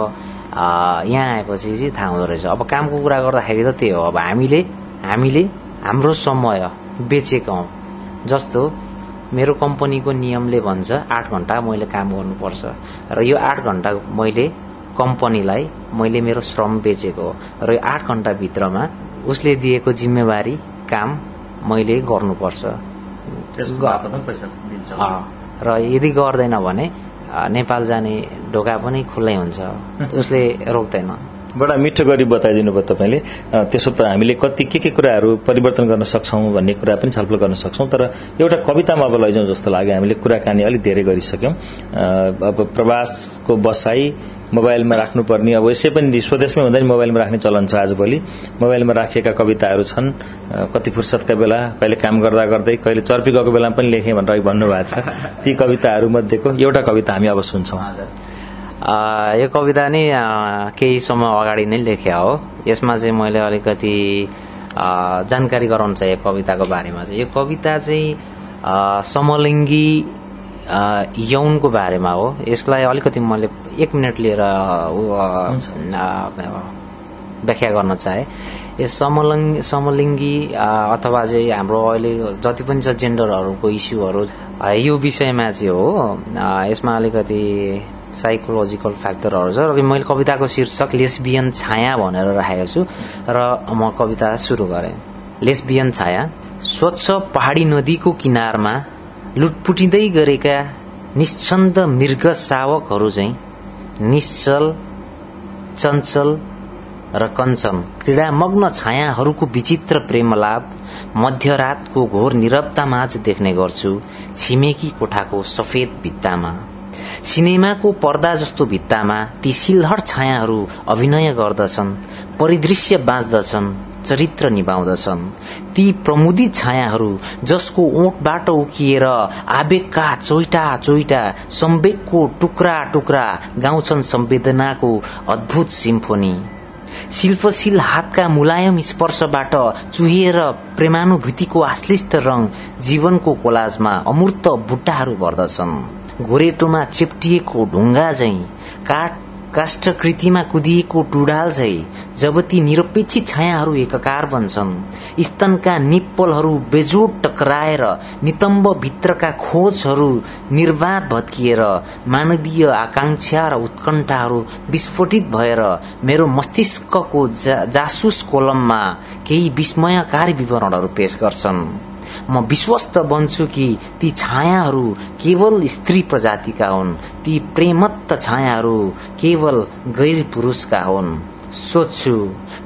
यहाँ आएपछि चाहिँ थाहा हुँदो रहेछ। अब कामको कुरा गर्दाखेरि त त्यही हो। अब हामीले हामीले हाम्रो समय बेचेका हौँ। जस्तो मेरो कम्पनीको नियमले भन्छ आठ घन्टा मैले काम गर्नुपर्छ। र यो आठ घन्टा मैले कम्पनीलाई मैले मेरो श्रम बेचेको हो र यो आठ घन्टाभित्रमा उसले दिएको जिम्मेवारी काम मैले गर्नुपर्छ। र यदि गर्दैन भने नेपाल जाने ढोका पनि खुल्लै हुन्छ। उसले रोक्दैन। बडा मिठो गरी बताइदिनु भयो तपाईँले। त्यसो त हामीले कति के के कुराहरू परिवर्तन गर्न सक्छौँ भन्ने कुरा पनि छलफल गर्न सक्छौँ तर एउटा कवितामा अब लैजाउँ जस्तो लाग्यो। हामीले कुराकानी अलिक धेरै गरिसक्यौँ। अब प्रवासको बसाई मोबाइलमा राख्नुपर्ने अब यसै पनि स्वदेशमै हुँदा नि मोबाइलमा राख्ने चलन छ आजभोलि। मोबाइलमा राखिएका कविताहरू छन्। कति फुर्सदका बेला कहिले काम गर्दा गर्दै कहिले चर्पी गएको बेला पनि लेखेँ भनेर भन्नुभएको छ। ती कविताहरू मध्येको एउटा कविता हामी अब सुन्छौँ। यो कविता नै केही समय अगाडि नै लेखे हो यसमा चाहिँ मैले अलिकति जानकारी गराउन चाहे कविताको बारेमा चाहिँ यो कविता चाहिँ समलिङ्गी यौनको बारेमा हो यसलाई अलिकति मैले एक मिनट लिएर व्याख्या गर्न चाहे यस समलिङ्गी समलिङ्गी अथवा चाहिँ हाम्रो अहिले जति पनि छ जेन्डरहरूको इस्युहरू यो विषयमा चाहिँ हो यसमा अलिकति साइकोलोजिकल फ्याक्टरहरू छ। र मैले कविताको शीर्षक लेसबियन छाया भनेर राखेको छु र म कविता सुरु गरेँ। लेसबियन छाया स्वच्छ पहाडी नदीको किनारमा लुटपुटिँदै गरेका निश्चन्द मृग सावकहरू चाहिँ निश्चल चञ्चल र कञ्चन क्रीडामग्न छायाहरूको विचित्र प्रेमलाभ मध्यरातको घोर निरवतामाझ देख्ने गर्छु छिमेकी कोठाको सफेद भित्तामा। सिनेमाको पर्दा जस्तो भित्तामा ती सिलहट छायाहरू अभिनय गर्दछन् परिदृश्य बाँच्दछन् चरित्र निभाउँदछन्। ती प्रमुदित छायाहरू जसको ओठबाट उकिएर आवेगका चोइटा चोइटा सम्वेकको टुक्रा टुक्रा गाउँछन् संवेदनाको अद्भुत सिम्फोनी। शिल्पशील हातका मुलायम स्पर्शबाट चुहिएर प्रेमानुभूतिको आश्लिष्ट रंग जीवनको कोलाजमा अमूर्त बुट्टाहरू भर्दछन्। घोरेटोमा चिप्टिएको ढुङ्गा झै काठ काष्ठकृतिमा कुदिएको टुडाल झै जब ती निरपेक्षित छायाहरू एकाकार बन्छन् स्तनका निप्पलहरू बेजोड टक्राएर नितम्ब भित्रका खोजहरू निर्वाध भत्किएर मानवीय आकांक्षा र उत्कण्ठाहरू विस्फोटित भएर मेरो मस्तिष्कको जासुस कोलममा केही विस्मयकारी विवरणहरू पेश गर्छन्। म विश्वस्त बन्छु कि ती छायाहरू केवल स्त्री प्रजातिका हुन्। ती प्रेमत्त छायाहरू केवल गैर पुरुषका हुन्। सोध्छु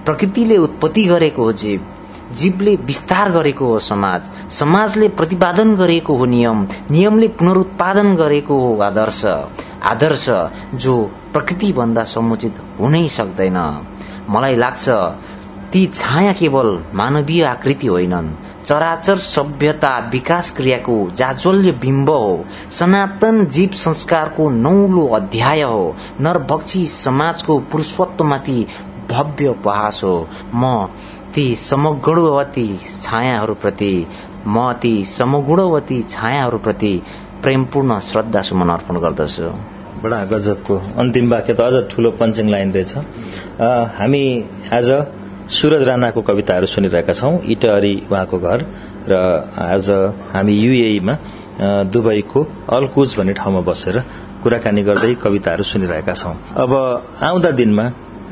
प्रकृतिले उत्पत्ति गरेको हो जीव। जीवले विस्तार गरेको हो समाज। समाजले प्रतिपादन गरेको हो नियम। नियमले पुनरुत्पादन गरेको हो आदर्श। आदर्श जो प्रकृति भन्दा समुचित हुनै सक्दैन। मलाई लाग्छ ती छाया केवल मानवीय आकृति होइनन्। चराचर सभ्यता विकास क्रियाको जाज्वल्य बिम्ब हो। सनातन जीव संस्कारको नौलो अध्याय हो। नरभक्षी समाजको पुरुषत्वमाथि भव्य उपहास हो। म ती समगुणवती छायाहरूप्रति म ती समगुणवती छायाहरूप्रति प्रेमपूर्ण श्रद्धा सुमन अर्पण गर्दछु। बडा गजबको अन्तिम वाक्य त अझ ठूलो पञ्चिङ लाइन रहेछ। हामी आज सुरज राणाको कविताहरू सुनिरहेका छौं। इटहरी उहाँको घर र आज हामी युएईमा दुबईको अलकुज भन्ने ठाउँमा बसेर कुराकानी गर्दै कविताहरू सुनिरहेका छौं। अब आउँदा दिनमा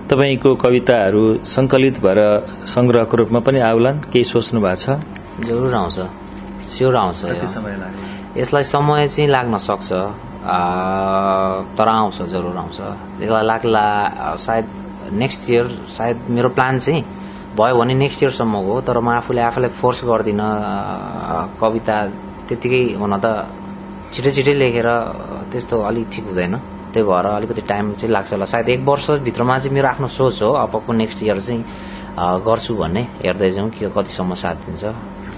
तपाईँको कविताहरू संकलित भएर संग्रहको रूपमा पनि आउलान्। केही सोच्नु भएको छ? जरुर आउँछ। स्योर आउँछ यसलाई समय चाहिँ लाग्न सक्छ। तर आउँछ जरुर आउँछ। यसलाई लाग्ला सायद नेक्स्ट इयर सायद मेरो प्लान चाहिँ भयो भने नेक्स्ट इयरसम्मको हो तर म आफूले आफूलाई फोर्स गर्दिनँ कविता त्यतिकै हुन त छिटै छिटै लेखेर त्यस्तो अलिक ठिक हुँदैन। त्यही भएर अलिकति टाइम चाहिँ लाग्छ होला। सायद एक वर्षभित्रमा चाहिँ मेरो आफ्नो सोच हो अबको नेक्स्ट इयर चाहिँ गर्छु भन्ने। हेर्दै जाउँ के कतिसम्म साथ दिन्छ।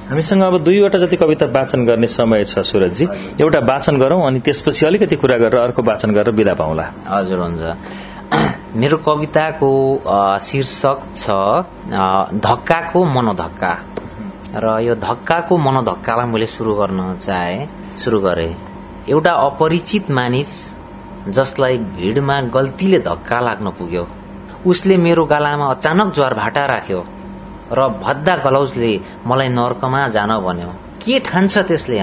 हामीसँग अब दुईवटा जति कविता वाचन गर्ने समय छ सुरजजी। एउटा वाचन गरौँ अनि त्यसपछि अलिकति कुरा गरेर अर्को वाचन गरेर विदा पाउँला। हजुर हुन्छ। मेरो कविताको शीर्षक छ धक्काको मनोधक्का। र यो धक्काको मनोधक्कालाई मैले सुरु गर्न चाहे सुरु गरे। एउटा अपरिचित मानिस जसलाई भिडमा गल्तीले धक्का लाग्न पुग्यो। उसले मेरो गालामा अचानक ज्वार भाटा राख्यो र भद्दा गलौजले मलाई नर्कमा जान भन्यो के ठान्छ त्यसले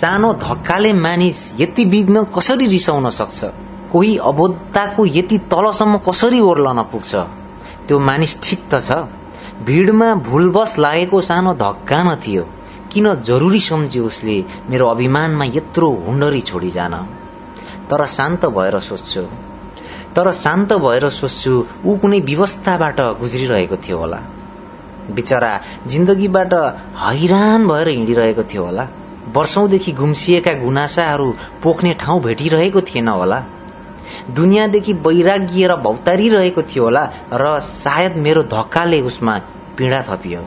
सानो धक्काले मानिस यति विघ्न कसरी रिसाउन सक्छ? कोही अबोधताको यति तलसम्म कसरी ओर्लन पुग्छ? त्यो मानिस ठिक त छ। भिडमा भुलबस लागेको सानो धक्का न थियो। किन जरुरी सम्झ्यो उसले मेरो अभिमानमा यत्रो हुन्डरी छोडी जान? तर शान्त भएर सोच्छु। तर शान्त भएर सोच्छु ऊ कुनै व्यवस्थाबाट गुज्रिरहेको थियो होला। बिचरा जिन्दगीबाट हैरान भएर हिँडिरहेको थियो होला। वर्षौंदेखि गुम्सिएका गुनासाहरू पोख्ने ठाउँ भेटिरहेको थिएन होला। दुनियाँदेखि वैराग्य र भौतारिरहेको थियो होला र सायद मेरो धक्काले उसमा पीडा थपियो।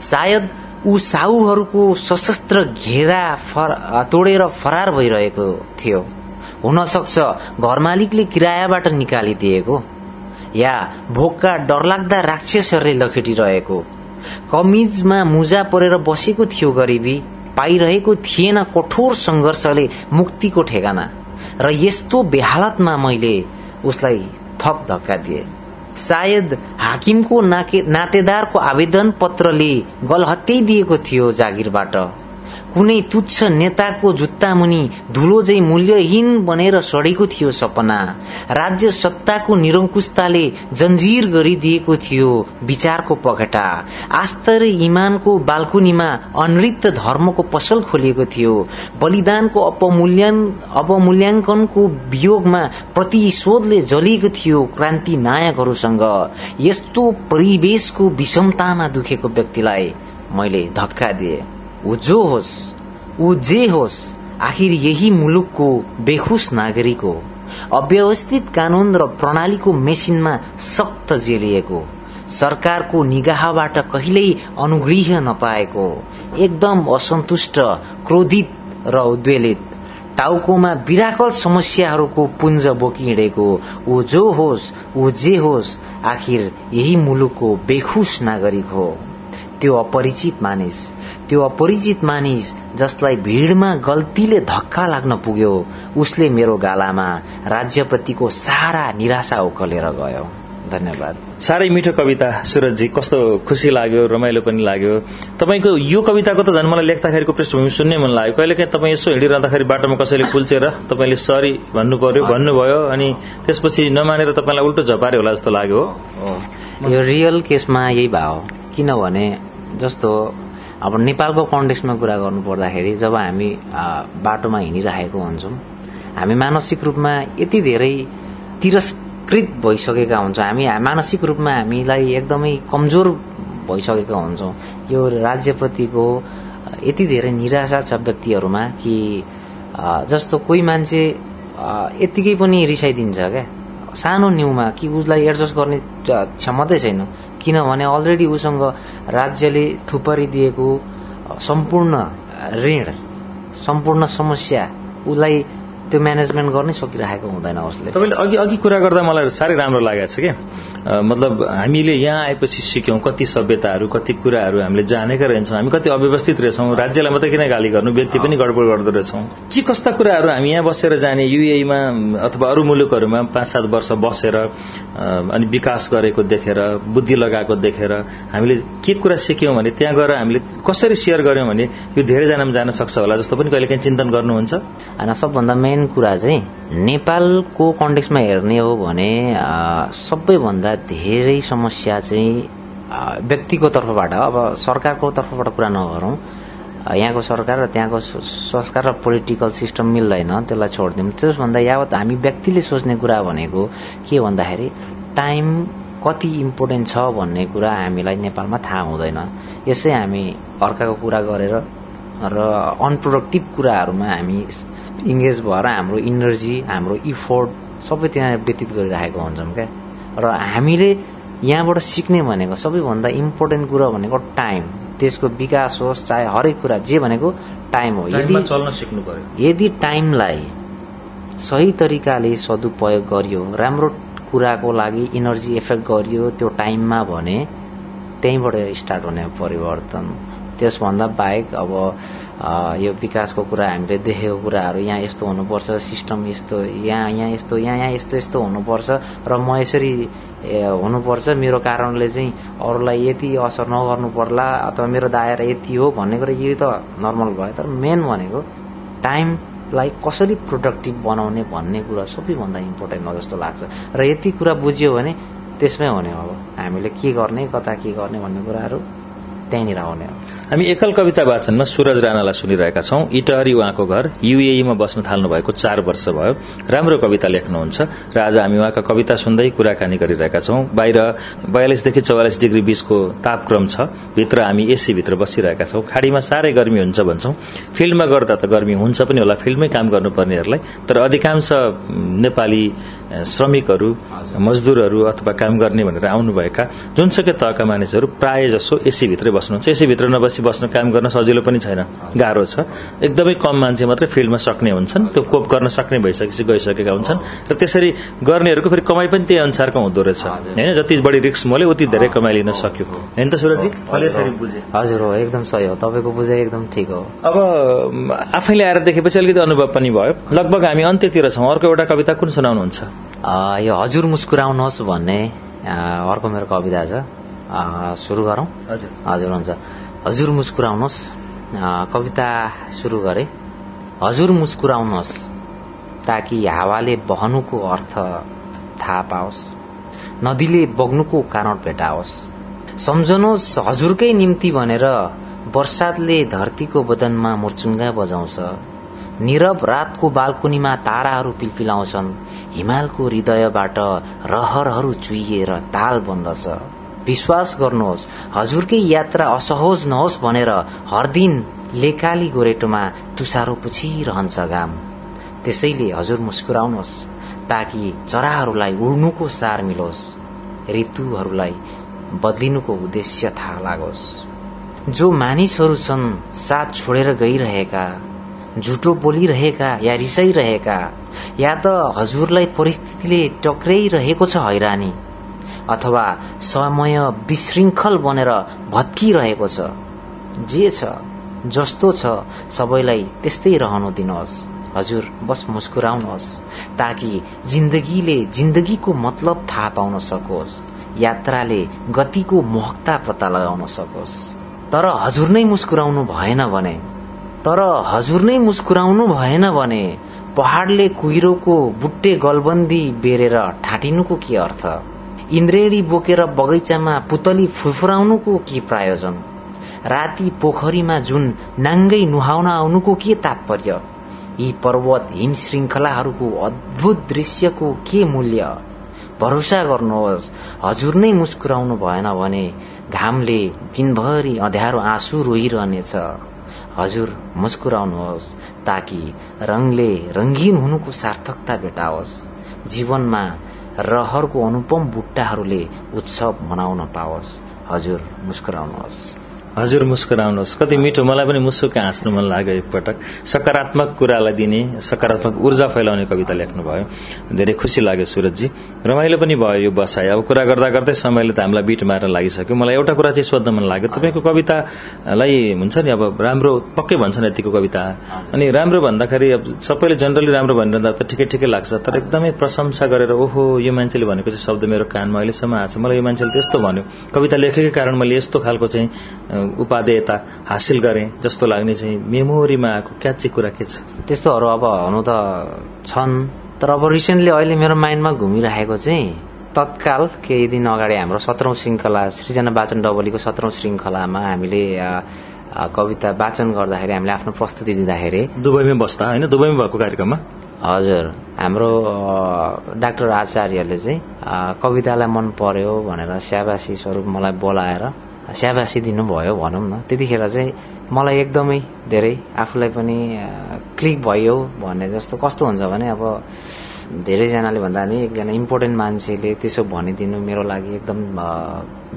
सायद ऊ साहुहरूको सशस्त्र घेरा फर, तोडेर फरार भइरहेको थियो। हुन सक्छ घर मालिकले किरायाबाट निकालिदिएको या भोकका डरलाग्दा राक्षसहरूले लखेटिरहेको। कमिजमा मुजा परेर बसेको थियो गरिबी पाइरहेको थिएन कठोर संघर्षले मुक्तिको ठेगाना। र यस्तो बेहालतमा मैले उसलाई थप धक्का दिए। सायद हाकिमको नातेदारको आवेदन पत्रले गलहत्यै दिएको थियो जागिरबाट। कुनै तुच्छ नेताको जुत्ता मुनि धुलो झै मूल्यहीन बनेर सडेको थियो सपना। राज्य सत्ताको निरङ्कुशताले जन्जिर गरिदिएको थियो विचारको पखेटा आस्तर इमानको बाल्कुनीमा अनृत धर्मको पसल खोलिएको थियो। बलिदानको अपमूल्यान अपमूल्याङ्कनको वियोगमा प्रतिशोधले जलिएको थियो क्रान्ति नायकहरूसँग। यस्तो परिवेशको विषमतामा दुखेको व्यक्तिलाई मैले धक्का दिए। ऊ जो होस् ऊ जे होस् आखिर यही मुलुकको बेखुस नागरिक हो अव्यवस्थित कानून र प्रणालीको मेसिनमा सक्त जेलिएको सरकारको निगाहबाट कहिल्यै अनुग्रह नपाएको एकदम असन्तुष्ट क्रोधित र उद्वेलित टाउकोमा विराकल समस्याहरूको पुञ्ज बोकिहिँडेको ऊ जो होस् ऊ जे होस् आखिर यही मुलुकको बेखुस नागरिक हो त्यो अपरिचित मानिस त्यो अपरिचित मानिस जसलाई भिडमा गल्तीले धक्का लाग्न पुग्यो उसले मेरो गालामा राज्यप्रतिको सारा निराशा उकलेर गयो। धन्यवाद। साह्रै मिठो कविता सुरजजी। कस्तो खुसी लाग्यो रमाइलो पनि लाग्यो। तपाईँको यो कविताको त झन् मलाई लेख्दाखेरिको पृष्ठभूमि सुन्नै मन लाग्यो। कहिलेकाहीँ तपाईँ यसो हिँडिरहँदाखेरि बाटोमा कसैले कुल्चेर तपाईँले सरी भन्नु पर्यो भन्नुभयो अनि त्यसपछि नमानेर तपाईँलाई उल्टो झपारे होला जस्तो लाग्यो हो। यो रियल केसमा यही भाव किनभने जस्तो अब नेपालको कन्टेक्समा कुरा गर्नु पर्दाखेरि जब हामी बाटोमा हिँडिरहेको हुन्छौँ हामी मानसिक रूपमा यति धेरै तिरस्कृत भइसकेका हुन्छौँ। हामी मानसिक रूपमा हामीलाई एकदमै कमजोर भइसकेका हुन्छौँ। यो राज्यप्रतिको यति धेरै निराशा छ व्यक्तिहरूमा कि जस्तो कोही मान्छे यत्तिकै पनि रिसाइदिन्छ क्या। सानो न्युमा कि उसलाई एडजस्ट गर्ने क्षमतै छैन। किनभने अलरेडी उसँग राज्यले थुपरिदिएको सम्पूर्ण ऋण सम्पूर्ण समस्या उसलाई त्यो म्यानेजमेन्ट गर्नै सकिरहेको हुँदैन उसले। तपाईँले अघि अघि कुरा गर्दा मलाई साह्रै राम्रो लागेको छ क्या। मतलब हामीले यहाँ आएपछि सिक्यौँ कति सभ्यताहरू कति कुराहरू हामीले जानेका रहेछौँ हामी कति अव्यवस्थित रहेछौँ राज्यलाई मात्रै किन गाली गर्नु व्यक्ति पनि गडबड गर्दो रहेछौँ। के कस्ता कुराहरू हामी यहाँ बसेर जाने युएमा अथवा अरू मुलुकहरूमा पाँच सात वर्ष बसेर अनि विकास गरेको देखेर बुद्धि लगाएको देखेर हामीले के कुरा सिक्यौँ भने त्यहाँ गएर हामीले कसरी सेयर गर्यौँ भने यो धेरैजनामा जान सक्छ होला जस्तो पनि कहिले काहीँ चिन्तन गर्नुहुन्छ? होइन सबभन्दा मेन कुरा चाहिँ नेपालको कन्टेक्समा हेर्ने हो भने सबैभन्दा धेरै समस्या चाहिँ व्यक्तिको तर्फबाट अब सरकारको तर्फबाट कुरा नगरौँ। यहाँको सरकार र त्यहाँको संस्कार र पोलिटिकल सिस्टम मिल्दैन त्यसलाई छोडिदिउँ। त्यसभन्दा यावत हामी व्यक्तिले सोच्ने कुरा भनेको के भन्दाखेरि टाइम कति इम्पोर्टेन्ट छ भन्ने कुरा हामीलाई नेपालमा थाहा हुँदैन। यसै हामी अर्काको कुरा गरेर र अनप्रोडक्टिभ कुराहरूमा हामी इङ्गेज भएर हाम्रो इनर्जी हाम्रो इफोर्ट सबै त्यहाँ व्यतीत गरिरहेको हुन्छौँ क्या। र हामीले यहाँबाट सिक्ने भनेको सबैभन्दा इम्पोर्टेन्ट कुरा भनेको टाइम देशको विकास होस् चाहे हरेक कुरा जे भनेको टाइम हो। यदि चल्न सिक्नु पर्यो यदि टाइमलाई सही तरिकाले सदुपयोग गरियो राम्रो कुराको लागि इनर्जी इफेक्ट गरियो त्यो टाइममा भने त्यहीँबाट स्टार्ट हुने परिवर्तन। त्यसभन्दा बाहेक अब यो विकासको कुरा हामीले देखेको कुराहरू यहाँ यस्तो हुनुपर्छ सिस्टम यस्तो यहाँ यहाँ यस्तो यहाँ यहाँ यस्तो यस्तो हुनुपर्छ र म यसरी हुनुपर्छ। मेरो कारणले चाहिँ अरूलाई यति असर नगर्नु पर्ला अथवा मेरो दायरा यति हो भन्ने कुरा यो त नर्मल भयो। तर मेन भनेको टाइमलाई कसरी प्रोडक्टिभ बनाउने भन्ने कुरा सबैभन्दा इम्पोर्टेन्ट हो जस्तो लाग्छ। र यति कुरा बुझ्यो भने त्यसमै हुने हो। हामीले के गर्ने कता के गर्ने भन्ने कुराहरू त्यहीँनिर आउने हो। हामी एकल कविता वाचनमा सूरज राणालाई सुनिरहेका छौं। इटहरी उहाँको घर युएईमा बस्न थाल्नु भएको चार वर्ष भयो। राम्रो कविता लेख्नुहुन्छ। र आज हामी उहाँका कविता सुन्दै कुराकानी गरिरहेका छौं। बाहिर बयालिसदेखि चौवालिस डिग्री बीचको तापक्रम छ। भित्र हामी एसीभित्र बसिरहेका छौं। खाडीमा साह्रै गर्मी हुन्छ भन्छौं। फिल्डमा गर्दा त गर्मी हुन्छ पनि होला। फिल्डमै काम गर्नुपर्नेहरूलाई। तर अधिकांश नेपाली श्रमिकहरू मजदुरहरू अथवा काम गर्ने भनेर आउनुभएका जुनसुकै तहका मानिसहरू प्राय जसो एसीभित्रै बस्नुहुन्छ एसीभित्र नबसी बस्न काम गर्न सजिलो पनि छैन। गाह्रो छ। एकदमै कम मान्छे मात्रै फिल्डमा सक्ने हुन्छन्। त्यो कोप गर्न सक्ने भइसकेपछि गइसकेका हुन्छन्। र त्यसरी गर्नेहरूको फेरि कमाई पनि त्यही अनुसारको हुँदो रहेछ। होइन जति बढी रिक्स मोले उति धेरै कमाइ लिन सक्यो। होइन त सुरजी? हजुर हो एकदम सही हो। तपाईँको बुझाइ एकदम ठिक हो। अब आफैले आएर देखेपछि अलिकति अनुभव पनि भयो। लगभग हामी अन्त्यतिर छौँ। अर्को एउटा कविता कुन सुनाउनुहुन्छ? यो हजुर मुस्कुराउनुहोस् भन्ने। अर्को मेरो कविता छ। सुरु गरौँ हजुर हजुर हुन्छ हजुर मुस्कुराउनुहोस् कविता सुरु गरे हजुर मुस्कुराउनुहोस् ताकि हावाले बहनुको अर्थ थाहा पाओस् नदीले बग्नुको कारण भेटाओस् सम्झनुहोस् हजुरकै निम्ति भनेर वर्षातले धरतीको बदनमा मुर्चुङ्गा बजाउँछ निरव रातको बाल्कुनीमा ताराहरू पिलपिलाउँछन् हिमालको हृदयबाट रहरहरू चुइएर ताल बन्दछ विश्वास गर्नुहोस् हजुरकै यात्रा असहज नहोस् भनेर हर दिन लेकाली गोरेटोमा तुसारो पुछिरहन्छ घाम। त्यसैले हजुर मुस्कुराउनुहोस् ताकि चराहरूलाई उड्नुको सार मिलोस् ऋतुहरूलाई बदलिनुको उद्देश्य थाहा लागोस्। जो मानिसहरू छन् साथ छोडेर गइरहेका झुटो बोलिरहेका या रिसाइरहेका या त हजुरलाई परिस्थितिले टक्राइरहेको छ हैरानी अथवा समय विशृङ्खल बनेर भत्किरहेको छ। जे छ जस्तो छ सबैलाई त्यस्तै रहनु दिनुहोस्। हजुर बस मुस्कुराउनुहोस् ताकि जिन्दगीले जिन्दगीको मतलब थाहा पाउन सकोस् यात्राले गतिको मोहकता पत्ता लगाउन सकोस्। तर हजुर नै मुस्कुराउनु भएन भने तर हजुर नै मुस्कुराउनु भएन भने पहाडले कुहिरोको बुट्टे गलबन्दी बेरेर ठाटिनुको के अर्थ? इन्द्रेणी बोकेर बगैँचामा पुतली फुफुराउनुको के प्रायोजन? राति पोखरीमा जुन नाङ्गै नुहाउन आउनुको के तात्पर्य? यी पर्वत हिम श्रृङ्खलाहरूको अद्भुत दृश्यको के मूल्य? भरोसा गर्नुहोस् हजुर नै मुस्कुराउनु भएन भने घामले दिनभरि अँध्यारो आँसु रोइरहनेछ। हजुर मुस्कुराउनुहोस् ताकि रङले रङ्गीन हुनुको सार्थकता भेटाओस्। जीवनमा रहरको अनुपम बुट्टाहरूले उत्सव मनाउन पाओस्। हजुर मुस्कुराउनुहोस्। हजुर मुस्कुराउनुहोस् कति मिठो मलाई पनि मुसुक्क हाँस्नु मन लाग्यो एकपटक। सकारात्मक कुरालाई दिने सकारात्मक ऊर्जा फैलाउने कविता लेख्नुभयो। धेरै खुसी लाग्यो सुरजजी। रमाइलो पनि भयो यो बसाइ। अब कुरा गर्दा गर्दै समयले त हामीलाई बिट मारेर लागिसक्यो। मलाई एउटा कुरा चाहिँ सोध्न मन लाग्यो। तपाईँको कवितालाई हुन्छ नि अब राम्रो पक्कै भन्छन् यतिको कविता। अनि राम्रो भन्दाखेरि अब सबैले जनरली राम्रो भनिरहँदा त ठिकै ठिकै लाग्छ। तर एकदमै प्रशंसा गरेर ओहो यो मान्छेले भनेको चाहिँ शब्द मेरो कानमा अहिलेसम्म आएको छ। मलाई यो मान्छेले त्यस्तो भन्यो। कविता लेखेकै कारण मैले यस्तो खालको चाहिँ उपादेयता हासिल गरेँ जस्तो लाग्ने चाहिँ मेमोरीमा आएको क्याची कुरा के छ? त्यस्तोहरू अब हुनु त छन् तर अब रिसेन्टली अहिले मेरो माइन्डमा घुमिरहेको चाहिँ तत्काल केही दिन अगाडि हाम्रो सत्रौं श्रृङ्खला सृजना वाचन डबलीको सत्रौं श्रृङ्खलामा हामीले कविता वाचन गर्दाखेरि हामीले आफ्नो प्रस्तुति दिँदाखेरि दुबईमै बस्दा होइन? दुबईमा भएको कार्यक्रममा? हजुर। हाम्रो डाक्टर आचार्यले चाहिँ कवितालाई मन पर्यो भनेर स्याबासी स्वरूप मलाई बोलाएर स्याबासी दिनुभयो भनौँ न। त्यतिखेर चाहिँ मलाई एकदमै धेरै आफूलाई पनि क्लिक भयो भन्ने जस्तो कस्तो हुन्छ भने अब धेरैजनाले भन्दा नि एकजना इम्पोर्टेन्ट मान्छेले त्यसो भनिदिनु मेरो लागि एकदम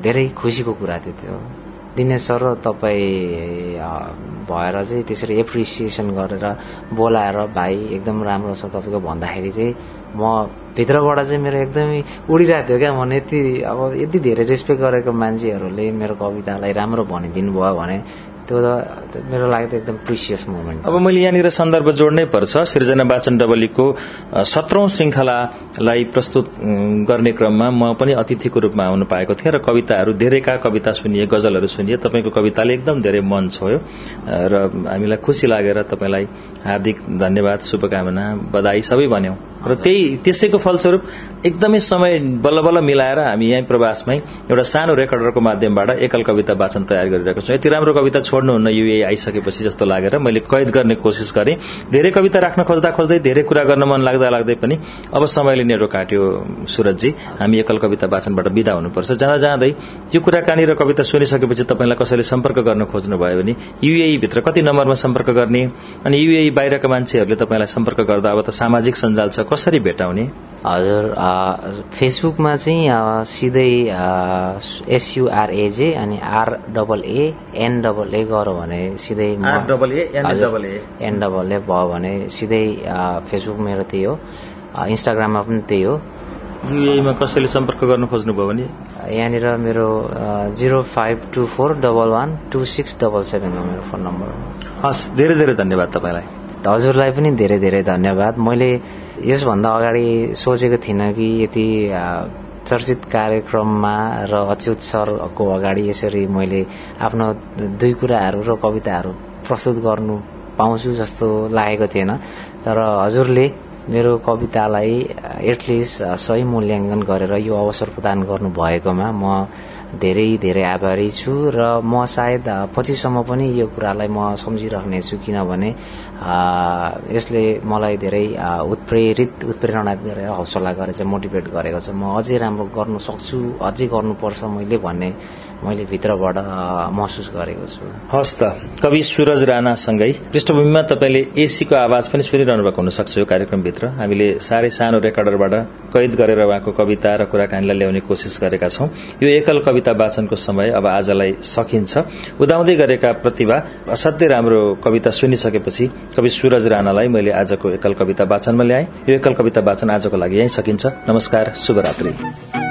धेरै खुसीको कुरा थियो त्यो। दिनेश सर तपाईँ भएर चाहिँ त्यसरी एप्रिसिएसन गरेर बोलाएर भाइ एकदम राम्रो छ तपाईँको भन्दाखेरि चाहिँ म भित्रबाट चाहिँ मेरो एकदमै उडिरहेको थियो क्या। म यति अब यति धेरै रेस्पेक्ट गरेको मान्छेहरूले मेरो कवितालाई राम्रो भनिदिनु भयो भने त्यो त मेरो लागि त एकदम प्रिसियस मोमेन्ट अब मैले यहाँनिर सन्दर्भ जोड्नै पर्छ। सृजना वाचन डबलीको सत्रौं श्रृङ्खलालाई प्रस्तुत गर्ने क्रममा म पनि अतिथिको रूपमा आउनु पाएको थिएँ र कविताहरू धेरैका कविता सुनिए गजलहरू सुनिए। तपाईँको कविताले एकदम धेरै मन छोयो। र हामीलाई खुसी लागेर तपाईँलाई हार्दिक धन्यवाद शुभकामना बधाई सबै भन्यौं। र त्यही त्यसैको फलस्वरूप एकदमै समय बल्ल बल्ल मिलाएर हामी यहीँ प्रवासमै एउटा सानो रेकर्डरको माध्यमबाट एकल कविता वाचन तयार गरिरहेको छौँ। यति राम्रो कविता छोड्नुहुन्न युए आइसकेपछि जस्तो लागेर मैले कैद गर्ने कोसिस गरेँ। धेरै कविता राख्न खोज्दा खोज्दै धेरै कुरा गर्न मन लाग्दा लाग्दै पनि अब समयले नेटो काट्यो सुरजजी हामी एकल कविता वाचनबाट विदा हुनुपर्छ। जाँदा जाँदै यो कुराकानी र कविता सुनिसकेपछि तपाईँलाई कसैले सम्पर्क गर्न खोज्नुभयो भने युए भित्र कति नम्बरमा सम्पर्क गर्ने अनि युए बाहिरका मान्छेहरूले तपाईँलाई सम्पर्क गर्दा अब त सामाजिक सञ्जाल छ कसरी भेटाउने? हजुर फेसबुकमा चाहिँ सिधै S U R A J अनि R double A N double A गऱ्यो भने सिधै double A N double A भयो भने सिधै फेसबुक मेरो त्यही हो इन्स्टाग्राममा पनि त्यही हो। युएमा कसैले सम्पर्क गर्न खोज्नुभयो भने? यहाँनिर मेरो zero five two four double one two six double seven हो मेरो फोन नम्बर हस् धेरै धेरै धन्यवाद तपाईँलाई। हजुरलाई पनि धेरै धेरै धन्यवाद। मैले यसभन्दा अगाडि सोचेको थिइनँ कि यति चर्चित कार्यक्रममा र अच्युत सरको अगाडि यसरी मैले आफ्नो दुई कुराहरू र कविताहरू प्रस्तुत गर्नु पाउँछु जस्तो लागेको थिएन। तर हजुरले मेरो कवितालाई एटलिस्ट सही मूल्याङ्कन गरेर यो अवसर प्रदान गर्नुभएकोमा म धेरै धेरै आभारी छु र म सायद पछिसम्म पनि यो कुरालाई म सम्झिराख्नेछु किनभने यसले मलाई धेरै उत्प्रेरित उत्प्रेरणा गरेर हौसला गरेर चाहिँ मोटिभेट गरेको छ। म अझै राम्रो गर्नु सक्छु अझै गर्नुपर्छ मैले भन्ने मैले भित्रबाट महसुस गरेको छु। हस् त। कवि सुरज राणासँगै पृष्ठभूमिमा तपाईँले एसीको आवाज पनि सुनिरहनु भएको हुनसक्छ यो कार्यक्रमभित्र। हामीले साह्रै सानो रेकर्डरबाट कैद गरेर उहाँको कविता र कुराकानीलाई ल्याउने कोसिस गरेका छौं। यो एकल कविता वाचनको समय अब आजलाई सकिन्छ। उदाउँदै गरेका प्रतिभा असाध्यै राम्रो कविता सुनिसकेपछि कवि सुरज राणालाई मैले आजको एकल कविता वाचनमा ल्याएँ। यो एकल कविता वाचन आजको लागि यहीँ सकिन्छ। नमस्कार शुभरात्री।